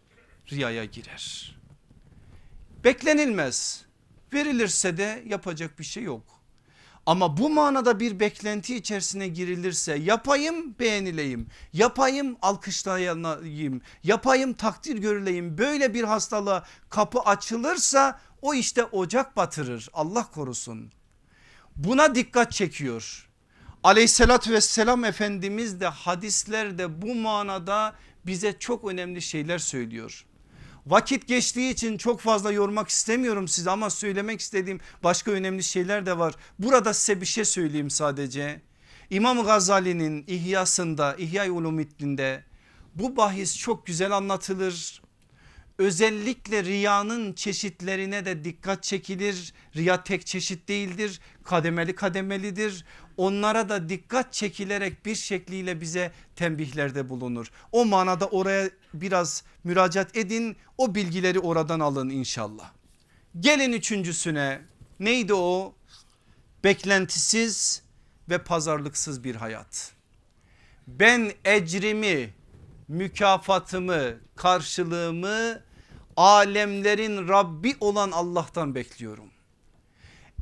riyaya girer. Beklenilmez. Verilirse de yapacak bir şey yok. Ama bu manada bir beklenti içerisine girilirse yapayım beğenileyim, yapayım alkışlayayım, yapayım takdir görüleyim. Böyle bir hastalığa kapı açılırsa o işte ocak batırır Allah korusun. Buna dikkat çekiyor. Aleyhissalatü vesselam Efendimiz de hadislerde bu manada bize çok önemli şeyler söylüyor. Vakit geçtiği için çok fazla yormak istemiyorum size ama söylemek istediğim başka önemli şeyler de var. Burada size bir şey söyleyeyim sadece. İmam Gazali'nin İhyasında İhya-i Ulumiddin'de bu bahis çok güzel anlatılır. Özellikle riyanın çeşitlerine de dikkat çekilir. Riya tek çeşit değildir. Kademeli kademelidir. Onlara da dikkat çekilerek bir şekliyle bize tembihlerde bulunur. O manada oraya biraz müracaat edin. O bilgileri oradan alın inşallah. Gelin üçüncüsüne neydi o? Beklentisiz ve pazarlıksız bir hayat. Ben ecrimi, mükafatımı, karşılığımı alemlerin Rabbi olan Allah'tan bekliyorum.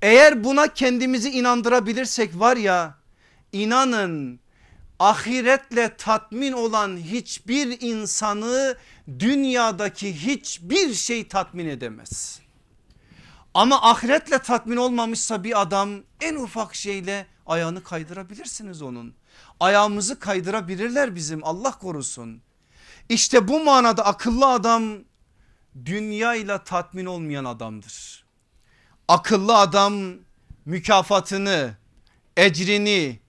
Eğer buna kendimizi inandırabilirsek var ya inanın ahiretle tatmin olan hiçbir insanı dünyadaki hiçbir şey tatmin edemez. Ama ahiretle tatmin olmamışsa bir adam en ufak şeyle ayağını kaydırabilirsiniz onun. Ayağımızı kaydırabilirler bizim Allah korusun. İşte bu manada akıllı adam dünyayla tatmin olmayan adamdır. Akıllı adam mükafatını, ecrini,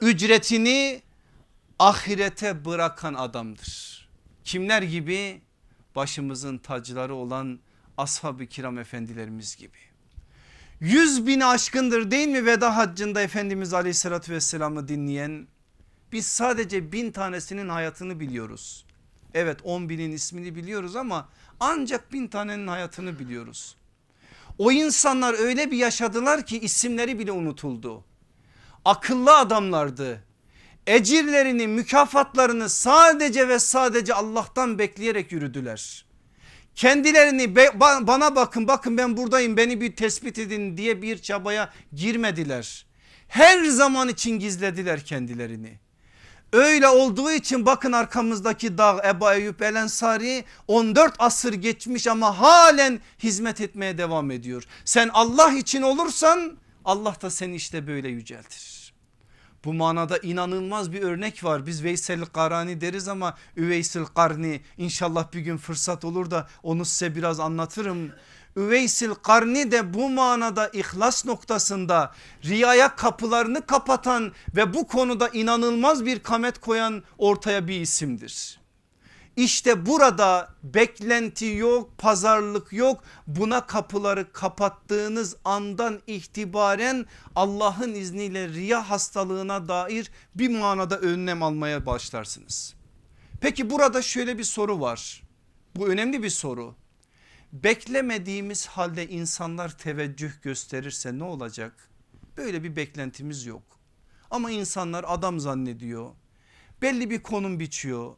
ücretini ahirete bırakan adamdır. Kimler gibi? Başımızın tacları olan ashab-ı kiram efendilerimiz gibi. Yüz bin aşkındır değil mi veda haccında Efendimiz aleyhissalatü vesselam'ı dinleyen? Biz sadece bin tanesinin hayatını biliyoruz. Evet on binin ismini biliyoruz ama ancak bin tanenin hayatını biliyoruz. O insanlar öyle bir yaşadılar ki isimleri bile unutuldu. Akıllı adamlardı. Ecirlerini mükafatlarını sadece ve sadece Allah'tan bekleyerek yürüdüler. Kendilerini be, bana bakın bakın ben buradayım beni bir tespit edin diye bir çabaya girmediler. Her zaman için gizlediler kendilerini. Öyle olduğu için bakın arkamızdaki dağ Ebu Eyyub El Ensari 14 asır geçmiş ama halen hizmet etmeye devam ediyor. Sen Allah için olursan Allah da seni işte böyle yüceltir. Bu manada inanılmaz bir örnek var. Biz Veysel Karani deriz ama Üveysil Karni inşallah bir gün fırsat olur da onu size biraz anlatırım. Üveysil Karni de bu manada ihlas noktasında riyaya kapılarını kapatan ve bu konuda inanılmaz bir kamet koyan ortaya bir isimdir. İşte burada beklenti yok, pazarlık yok. Buna kapıları kapattığınız andan itibaren Allah'ın izniyle riya hastalığına dair bir manada önlem almaya başlarsınız. Peki burada şöyle bir soru var. Bu önemli bir soru beklemediğimiz halde insanlar teveccüh gösterirse ne olacak? Böyle bir beklentimiz yok. Ama insanlar adam zannediyor. Belli bir konum biçiyor.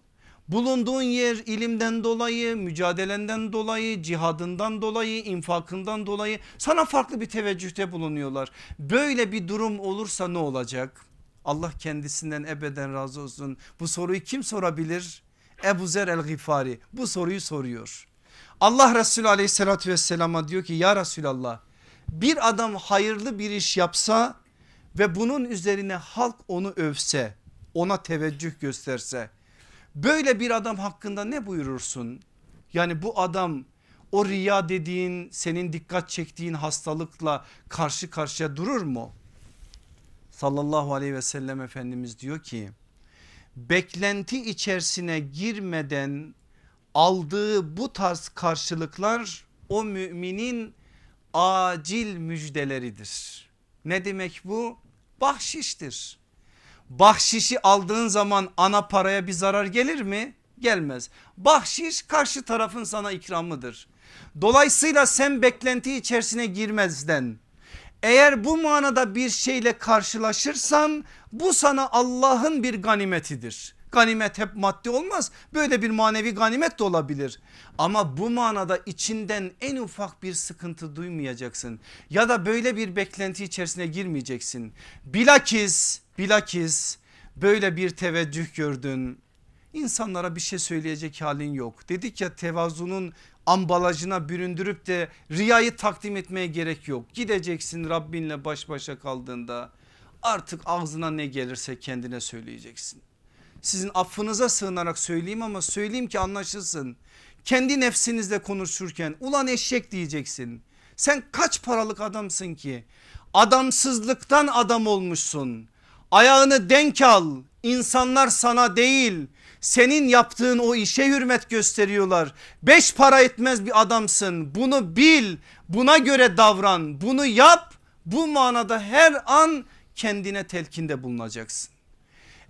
Bulunduğun yer ilimden dolayı, mücadelenden dolayı, cihadından dolayı, infakından dolayı sana farklı bir teveccühte bulunuyorlar. Böyle bir durum olursa ne olacak? Allah kendisinden ebeden razı olsun. Bu soruyu kim sorabilir? Ebu Zer el Gifari bu soruyu soruyor. Allah Resulü aleyhissalatü vesselama diyor ki ya Resulallah bir adam hayırlı bir iş yapsa ve bunun üzerine halk onu övse ona teveccüh gösterse böyle bir adam hakkında ne buyurursun? Yani bu adam o riya dediğin senin dikkat çektiğin hastalıkla karşı karşıya durur mu? Sallallahu aleyhi ve sellem Efendimiz diyor ki beklenti içerisine girmeden aldığı bu tarz karşılıklar o müminin acil müjdeleridir. Ne demek bu? Bahşiştir. Bahşişi aldığın zaman ana paraya bir zarar gelir mi? Gelmez. Bahşiş karşı tarafın sana ikramıdır. Dolayısıyla sen beklenti içerisine girmezden eğer bu manada bir şeyle karşılaşırsan bu sana Allah'ın bir ganimetidir Ganimet hep maddi olmaz. Böyle bir manevi ganimet de olabilir. Ama bu manada içinden en ufak bir sıkıntı duymayacaksın. Ya da böyle bir beklenti içerisine girmeyeceksin. Bilakis, bilakis böyle bir teveccüh gördün. İnsanlara bir şey söyleyecek halin yok. Dedik ya tevazunun ambalajına büründürüp de riyayı takdim etmeye gerek yok. Gideceksin Rabbinle baş başa kaldığında artık ağzına ne gelirse kendine söyleyeceksin. Sizin affınıza sığınarak söyleyeyim ama söyleyeyim ki anlaşılsın. Kendi nefsinizle konuşurken ulan eşek diyeceksin. Sen kaç paralık adamsın ki? Adamsızlıktan adam olmuşsun. Ayağını denk al. İnsanlar sana değil senin yaptığın o işe hürmet gösteriyorlar. Beş para etmez bir adamsın. Bunu bil. Buna göre davran. Bunu yap. Bu manada her an kendine telkinde bulunacaksın.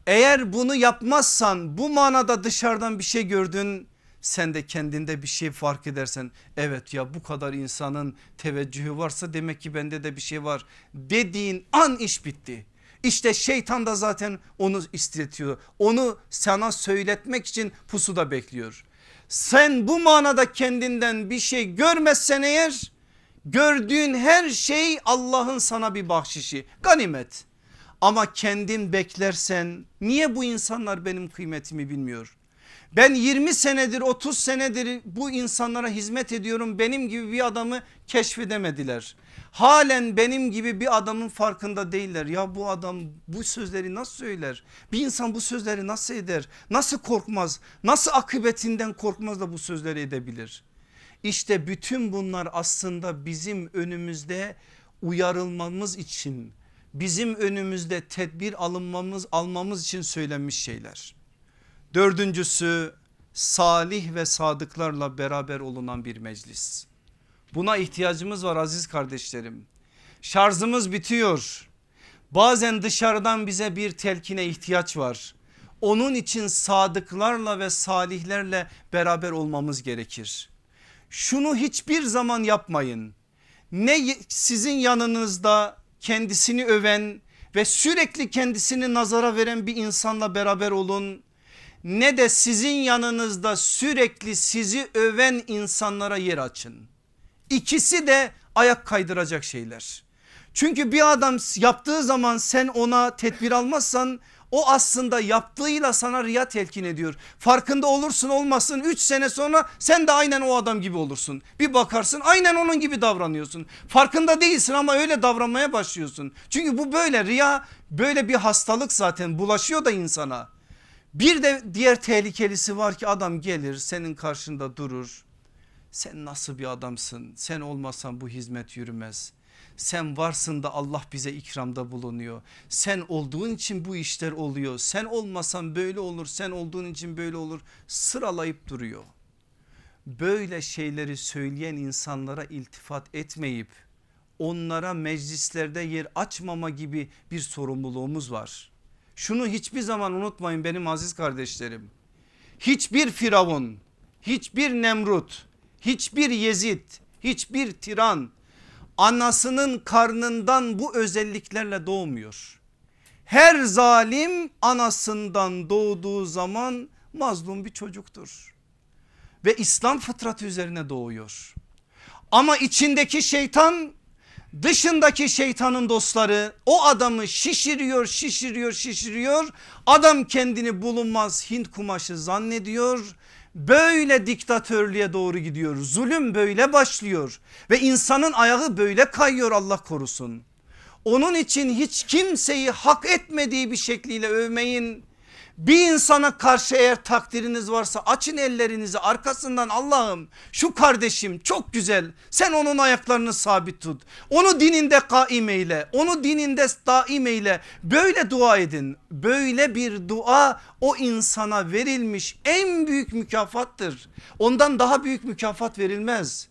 Eğer bunu yapmazsan bu manada dışarıdan bir şey gördün sen de kendinde bir şey fark edersen evet ya bu kadar insanın teveccühü varsa demek ki bende de bir şey var dediğin an iş bitti. İşte şeytan da zaten onu istetiyor. Onu sana söyletmek için pusuda bekliyor. Sen bu manada kendinden bir şey görmezsen eğer gördüğün her şey Allah'ın sana bir bahşişi ganimet. Ama kendin beklersen niye bu insanlar benim kıymetimi bilmiyor? Ben 20 senedir 30 senedir bu insanlara hizmet ediyorum benim gibi bir adamı keşfedemediler. Halen benim gibi bir adamın farkında değiller. Ya bu adam bu sözleri nasıl söyler? Bir insan bu sözleri nasıl eder? Nasıl korkmaz? Nasıl akıbetinden korkmaz da bu sözleri edebilir? İşte bütün bunlar aslında bizim önümüzde uyarılmamız için bizim önümüzde tedbir alınmamız almamız için söylenmiş şeyler. Dördüncüsü salih ve sadıklarla beraber olunan bir meclis. Buna ihtiyacımız var aziz kardeşlerim. Şarjımız bitiyor. Bazen dışarıdan bize bir telkine ihtiyaç var. Onun için sadıklarla ve salihlerle beraber olmamız gerekir. Şunu hiçbir zaman yapmayın. Ne sizin yanınızda kendisini öven ve sürekli kendisini nazara veren bir insanla beraber olun ne de sizin yanınızda sürekli sizi öven insanlara yer açın. İkisi de ayak kaydıracak şeyler. Çünkü bir adam yaptığı zaman sen ona tedbir almazsan o aslında yaptığıyla sana riya telkin ediyor. Farkında olursun olmasın 3 sene sonra sen de aynen o adam gibi olursun. Bir bakarsın aynen onun gibi davranıyorsun. Farkında değilsin ama öyle davranmaya başlıyorsun. Çünkü bu böyle riya böyle bir hastalık zaten bulaşıyor da insana. Bir de diğer tehlikelisi var ki adam gelir senin karşında durur. Sen nasıl bir adamsın? Sen olmasan bu hizmet yürümez. Sen varsın da Allah bize ikramda bulunuyor. Sen olduğun için bu işler oluyor. Sen olmasan böyle olur. Sen olduğun için böyle olur. Sıralayıp duruyor. Böyle şeyleri söyleyen insanlara iltifat etmeyip onlara meclislerde yer açmama gibi bir sorumluluğumuz var. Şunu hiçbir zaman unutmayın benim aziz kardeşlerim. Hiçbir firavun, hiçbir Nemrut, hiçbir Yezid, hiçbir tiran anasının karnından bu özelliklerle doğmuyor. Her zalim anasından doğduğu zaman mazlum bir çocuktur. Ve İslam fıtratı üzerine doğuyor. Ama içindeki şeytan dışındaki şeytanın dostları o adamı şişiriyor şişiriyor şişiriyor adam kendini bulunmaz Hint kumaşı zannediyor böyle diktatörlüğe doğru gidiyor. Zulüm böyle başlıyor. Ve insanın ayağı böyle kayıyor Allah korusun. Onun için hiç kimseyi hak etmediği bir şekliyle övmeyin bir insana karşı eğer takdiriniz varsa açın ellerinizi arkasından Allah'ım şu kardeşim çok güzel sen onun ayaklarını sabit tut. Onu dininde kaim eyle onu dininde daim eyle böyle dua edin. Böyle bir dua o insana verilmiş en büyük mükafattır. Ondan daha büyük mükafat verilmez.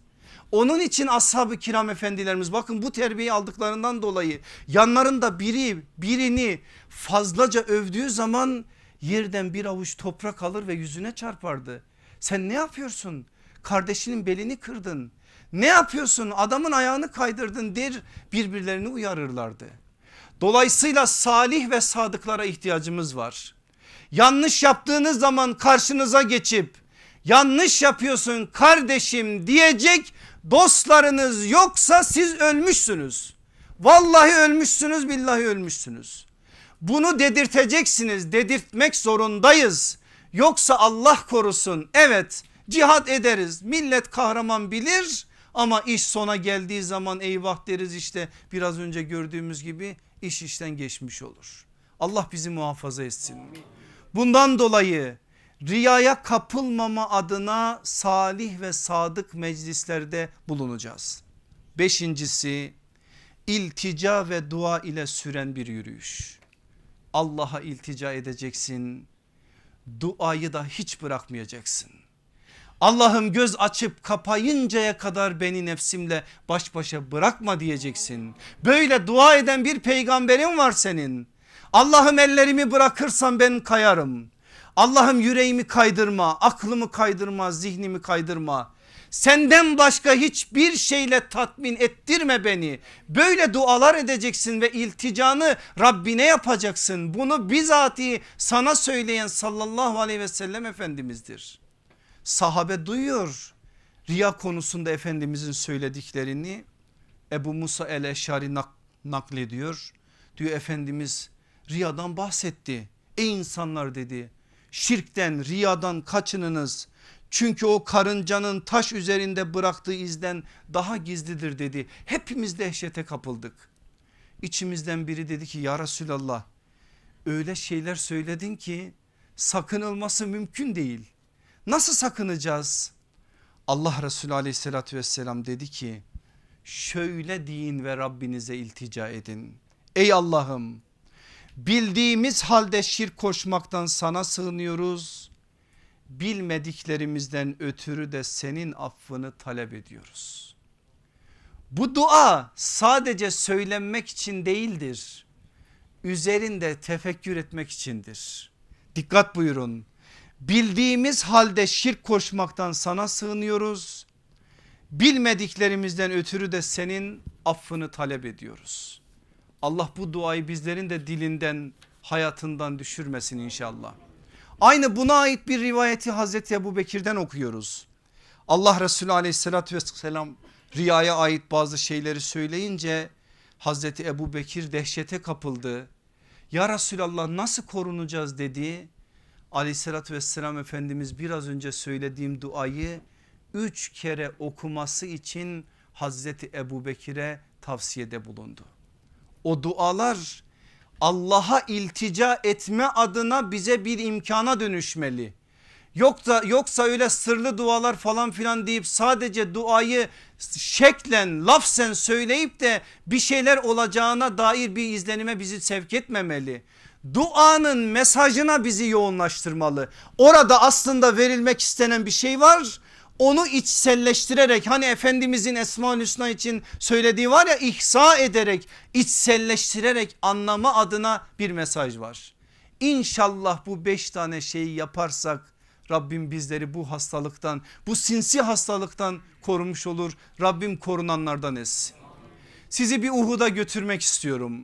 Onun için ashab-ı kiram efendilerimiz bakın bu terbiyeyi aldıklarından dolayı yanlarında biri birini fazlaca övdüğü zaman yerden bir avuç toprak alır ve yüzüne çarpardı. Sen ne yapıyorsun? Kardeşinin belini kırdın. Ne yapıyorsun? Adamın ayağını kaydırdın der birbirlerini uyarırlardı. Dolayısıyla salih ve sadıklara ihtiyacımız var. Yanlış yaptığınız zaman karşınıza geçip yanlış yapıyorsun kardeşim diyecek dostlarınız yoksa siz ölmüşsünüz. Vallahi ölmüşsünüz billahi ölmüşsünüz. Bunu dedirteceksiniz dedirtmek zorundayız. Yoksa Allah korusun evet cihat ederiz millet kahraman bilir ama iş sona geldiği zaman eyvah deriz işte biraz önce gördüğümüz gibi iş işten geçmiş olur. Allah bizi muhafaza etsin. Bundan dolayı riyaya kapılmama adına salih ve sadık meclislerde bulunacağız. Beşincisi iltica ve dua ile süren bir yürüyüş. Allah'a iltica edeceksin. Duayı da hiç bırakmayacaksın. Allah'ım göz açıp kapayıncaya kadar beni nefsimle baş başa bırakma diyeceksin. Böyle dua eden bir peygamberin var senin. Allah'ım ellerimi bırakırsan ben kayarım. Allah'ım yüreğimi kaydırma, aklımı kaydırma, zihnimi kaydırma. Senden başka hiçbir şeyle tatmin ettirme beni. Böyle dualar edeceksin ve ilticanı Rabbine yapacaksın. Bunu bizatihi sana söyleyen sallallahu aleyhi ve sellem Efendimiz'dir. Sahabe duyuyor riya konusunda Efendimizin söylediklerini. Ebu Musa el Eşari nak naklediyor. Diyor Efendimiz riyadan bahsetti. Ey insanlar dedi şirkten riyadan kaçınınız. Çünkü o karıncanın taş üzerinde bıraktığı izden daha gizlidir dedi. Hepimiz dehşete kapıldık. İçimizden biri dedi ki ya Resulallah öyle şeyler söyledin ki sakınılması mümkün değil. Nasıl sakınacağız? Allah Resulü aleyhissalatü vesselam dedi ki şöyle deyin ve Rabbinize iltica edin. Ey Allah'ım bildiğimiz halde şirk koşmaktan sana sığınıyoruz. Bilmediklerimizden ötürü de senin affını talep ediyoruz. Bu dua sadece söylenmek için değildir. Üzerinde tefekkür etmek içindir. Dikkat buyurun bildiğimiz halde şirk koşmaktan sana sığınıyoruz. Bilmediklerimizden ötürü de senin affını talep ediyoruz. Allah bu duayı bizlerin de dilinden hayatından düşürmesin inşallah. Aynı buna ait bir rivayeti Hazreti Ebu Bekir'den okuyoruz. Allah Resulü aleyhissalatü vesselam riyaya ait bazı şeyleri söyleyince Hazreti Ebu Bekir dehşete kapıldı. Ya Resulallah nasıl korunacağız dedi aleyhissalatü vesselam Efendimiz biraz önce söylediğim duayı üç kere okuması için Hazreti Ebu Bekir'e tavsiyede bulundu. O dualar Allah'a iltica etme adına bize bir imkana dönüşmeli. Yoksa, yoksa öyle sırlı dualar falan filan deyip sadece duayı şeklen lafzen söyleyip de bir şeyler olacağına dair bir izlenime bizi sevk etmemeli duanın mesajına bizi yoğunlaştırmalı. Orada aslında verilmek istenen bir şey var. Onu içselleştirerek hani Efendimizin Esma-ül Hüsna için söylediği var ya ihsa ederek içselleştirerek anlama adına bir mesaj var. İnşallah bu beş tane şeyi yaparsak Rabbim bizleri bu hastalıktan bu sinsi hastalıktan korumuş olur. Rabbim korunanlardan etsin. Sizi bir Uhud'a götürmek istiyorum.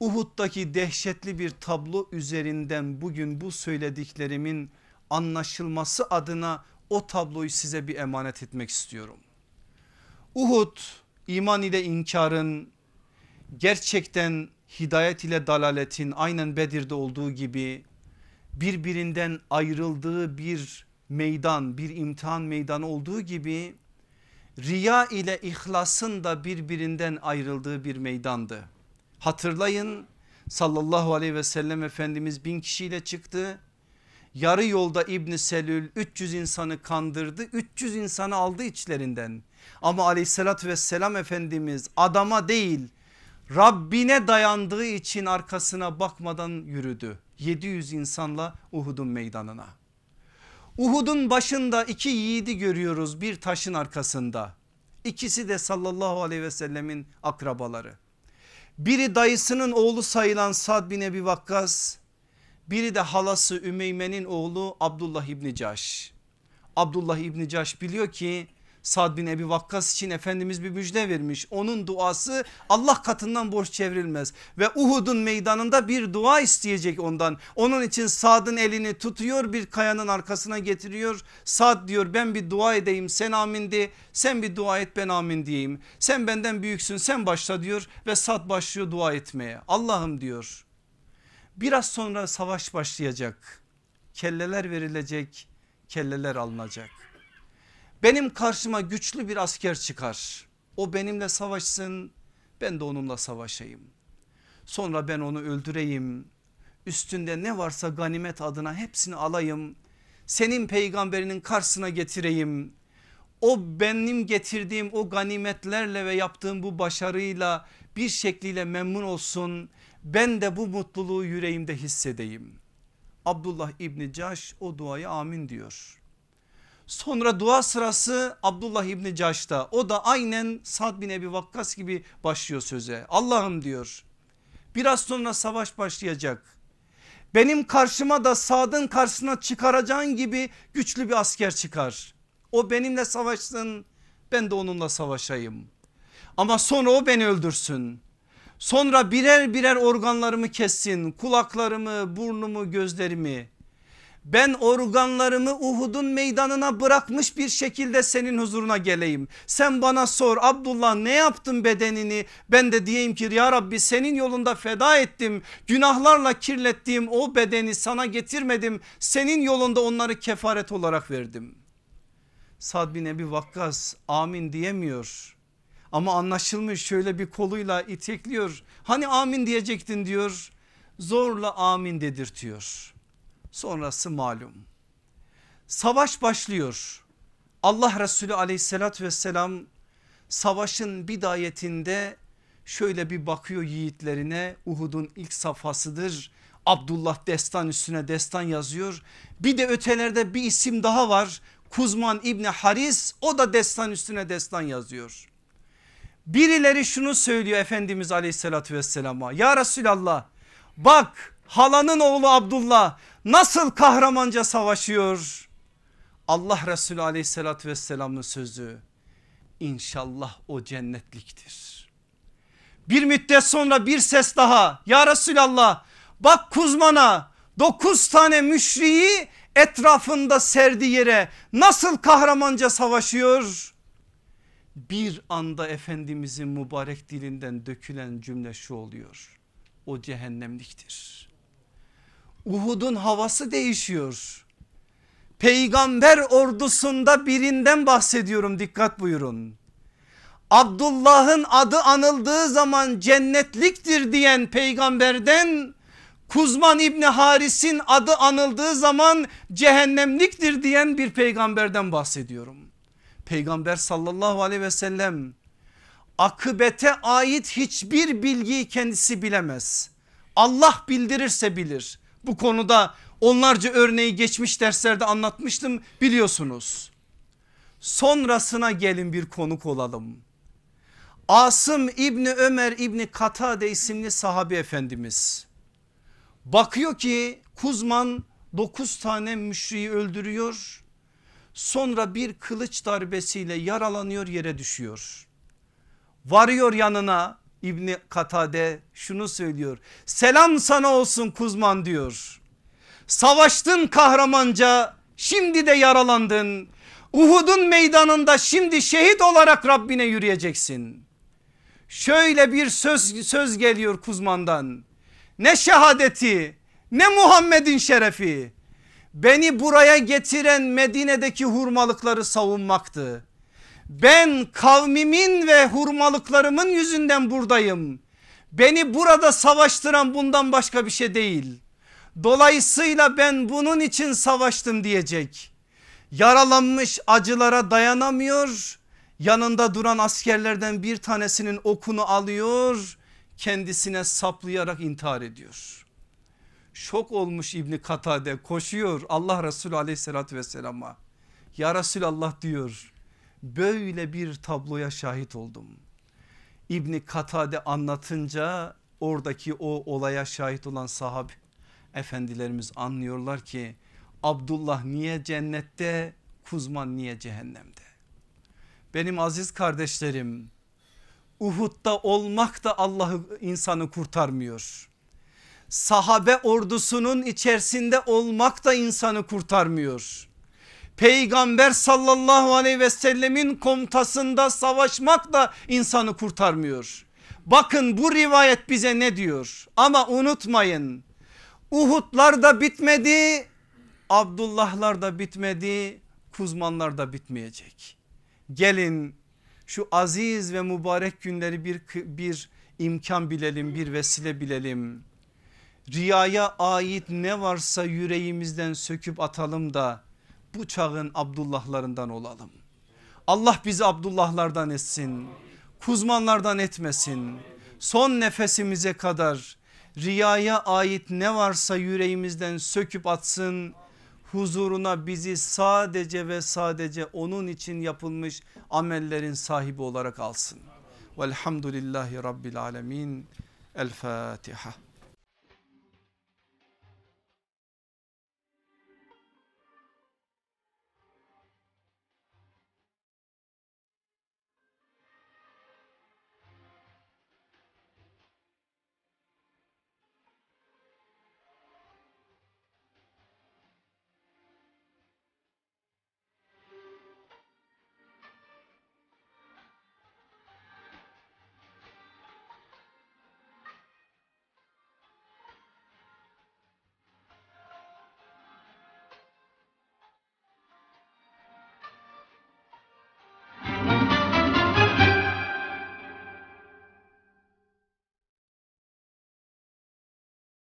Uhud'daki dehşetli bir tablo üzerinden bugün bu söylediklerimimin anlaşılması adına o tabloyu size bir emanet etmek istiyorum. Uhud iman ile inkarın gerçekten hidayet ile dalaletin aynen Bedir'de olduğu gibi birbirinden ayrıldığı bir meydan bir imtihan meydanı olduğu gibi riya ile ihlasın da birbirinden ayrıldığı bir meydandı. Hatırlayın sallallahu aleyhi ve sellem Efendimiz bin kişiyle çıktı. Yarı yolda İbn Selül 300 insanı kandırdı 300 insanı aldı içlerinden. Ama aleyhissalatü vesselam Efendimiz adama değil Rabbine dayandığı için arkasına bakmadan yürüdü. 700 insanla Uhud'un meydanına. Uhud'un başında iki yiğidi görüyoruz bir taşın arkasında. İkisi de sallallahu aleyhi ve sellemin akrabaları. Biri dayısının oğlu sayılan Sad bin Ebi Vakkas. Biri de halası Ümeyme'nin oğlu Abdullah İbni Caş. Abdullah İbni Caş biliyor ki Sad bin Ebi Vakkas için Efendimiz bir müjde vermiş. Onun duası Allah katından borç çevrilmez. Ve Uhud'un meydanında bir dua isteyecek ondan. Onun için Sad'ın elini tutuyor bir kayanın arkasına getiriyor. Sad diyor ben bir dua edeyim sen amin de sen bir dua et ben amin diyeyim. Sen benden büyüksün sen başla diyor ve Sad başlıyor dua etmeye. Allah'ım diyor biraz sonra savaş başlayacak. Kelleler verilecek kelleler alınacak. Benim karşıma güçlü bir asker çıkar. O benimle savaşsın ben de onunla savaşayım. Sonra ben onu öldüreyim. Üstünde ne varsa ganimet adına hepsini alayım. Senin peygamberinin karşısına getireyim. O benim getirdiğim o ganimetlerle ve yaptığım bu başarıyla bir şekliyle memnun olsun. Ben de bu mutluluğu yüreğimde hissedeyim. Abdullah İbni Caş o duaya amin diyor. Sonra dua sırası Abdullah İbni Caş'ta o da aynen Sad bin Ebi Vakkas gibi başlıyor söze. Allah'ım diyor biraz sonra savaş başlayacak. Benim karşıma da Sad'ın karşısına çıkaracağın gibi güçlü bir asker çıkar. O benimle savaşsın ben de onunla savaşayım. Ama sonra o beni öldürsün. Sonra birer birer organlarımı kessin kulaklarımı burnumu gözlerimi ben organlarımı Uhud'un meydanına bırakmış bir şekilde senin huzuruna geleyim. Sen bana sor Abdullah ne yaptın bedenini ben de diyeyim ki ya Rabbi senin yolunda feda ettim. Günahlarla kirlettiğim o bedeni sana getirmedim. Senin yolunda onları kefaret olarak verdim. Sad bin Ebi Vakkas amin diyemiyor. Ama anlaşılmış şöyle bir koluyla itekliyor. Hani amin diyecektin diyor. Zorla amin dedirtiyor. Sonrası malum. Savaş başlıyor. Allah Resulü aleyhissalatü vesselam savaşın bidayetinde şöyle bir bakıyor yiğitlerine Uhud'un ilk safhasıdır. Abdullah destan üstüne destan yazıyor. Bir de ötelerde bir isim daha var. Kuzman İbni Haris o da destan üstüne destan yazıyor. Birileri şunu söylüyor Efendimiz aleyhissalatü vesselama ya Resulallah bak halanın oğlu Abdullah nasıl kahramanca savaşıyor. Allah Resulü aleyhissalatü vesselamın sözü inşallah o cennetliktir. Bir müddet sonra bir ses daha ya Resulallah bak Kuzman'a dokuz tane müşriyi etrafında serdi yere nasıl kahramanca savaşıyor. Bir anda Efendimizin mübarek dilinden dökülen cümle şu oluyor. O cehennemliktir. Uhud'un havası değişiyor. Peygamber ordusunda birinden bahsediyorum dikkat buyurun. Abdullah'ın adı anıldığı zaman cennetliktir diyen peygamberden Kuzman İbni Haris'in adı anıldığı zaman cehennemliktir diyen bir peygamberden bahsediyorum. Peygamber sallallahu aleyhi ve sellem akıbete ait hiçbir bilgiyi kendisi bilemez. Allah bildirirse bilir. Bu konuda onlarca örneği geçmiş derslerde anlatmıştım biliyorsunuz. Sonrasına gelin bir konuk olalım. Asım İbni Ömer İbni Katade isimli sahabi efendimiz. Bakıyor ki Kuzman 9 tane müşriyi öldürüyor. Sonra bir kılıç darbesiyle yaralanıyor yere düşüyor. Varıyor yanına İbni Katade şunu söylüyor. Selam sana olsun Kuzman diyor. Savaştın kahramanca şimdi de yaralandın. Uhud'un meydanında şimdi şehit olarak Rabbine yürüyeceksin. Şöyle bir söz, söz geliyor Kuzman'dan. Ne şehadeti ne Muhammed'in şerefi. Beni buraya getiren Medine'deki hurmalıkları savunmaktı. Ben kavmimin ve hurmalıklarımın yüzünden buradayım. Beni burada savaştıran bundan başka bir şey değil. Dolayısıyla ben bunun için savaştım diyecek. Yaralanmış acılara dayanamıyor. Yanında duran askerlerden bir tanesinin okunu alıyor. Kendisine saplayarak intihar ediyor. Şok olmuş İbni Katade koşuyor Allah Resulü aleyhissalatü vesselama. Ya Resulallah diyor böyle bir tabloya şahit oldum. İbni Katade anlatınca oradaki o olaya şahit olan sahabe efendilerimiz anlıyorlar ki Abdullah niye cennette Kuzman niye cehennemde? Benim aziz kardeşlerim Uhud'da olmak da Allah'ı insanı kurtarmıyor. Sahabe ordusunun içerisinde olmak da insanı kurtarmıyor. Peygamber sallallahu aleyhi ve sellemin komutasında savaşmak da insanı kurtarmıyor. Bakın bu rivayet bize ne diyor ama unutmayın Uhudlar da bitmedi Abdullahlar da bitmedi Kuzmanlar da bitmeyecek. Gelin şu aziz ve mübarek günleri bir, bir imkan bilelim bir vesile bilelim. Riyaya ait ne varsa yüreğimizden söküp atalım da bu çağın Abdullahlarından olalım. Allah bizi Abdullahlardan etsin. Kuzmanlardan etmesin. Son nefesimize kadar riyaya ait ne varsa yüreğimizden söküp atsın. Huzuruna bizi sadece ve sadece onun için yapılmış amellerin sahibi olarak alsın. Velhamdülillahi Rabbil Alemin. El Fatiha.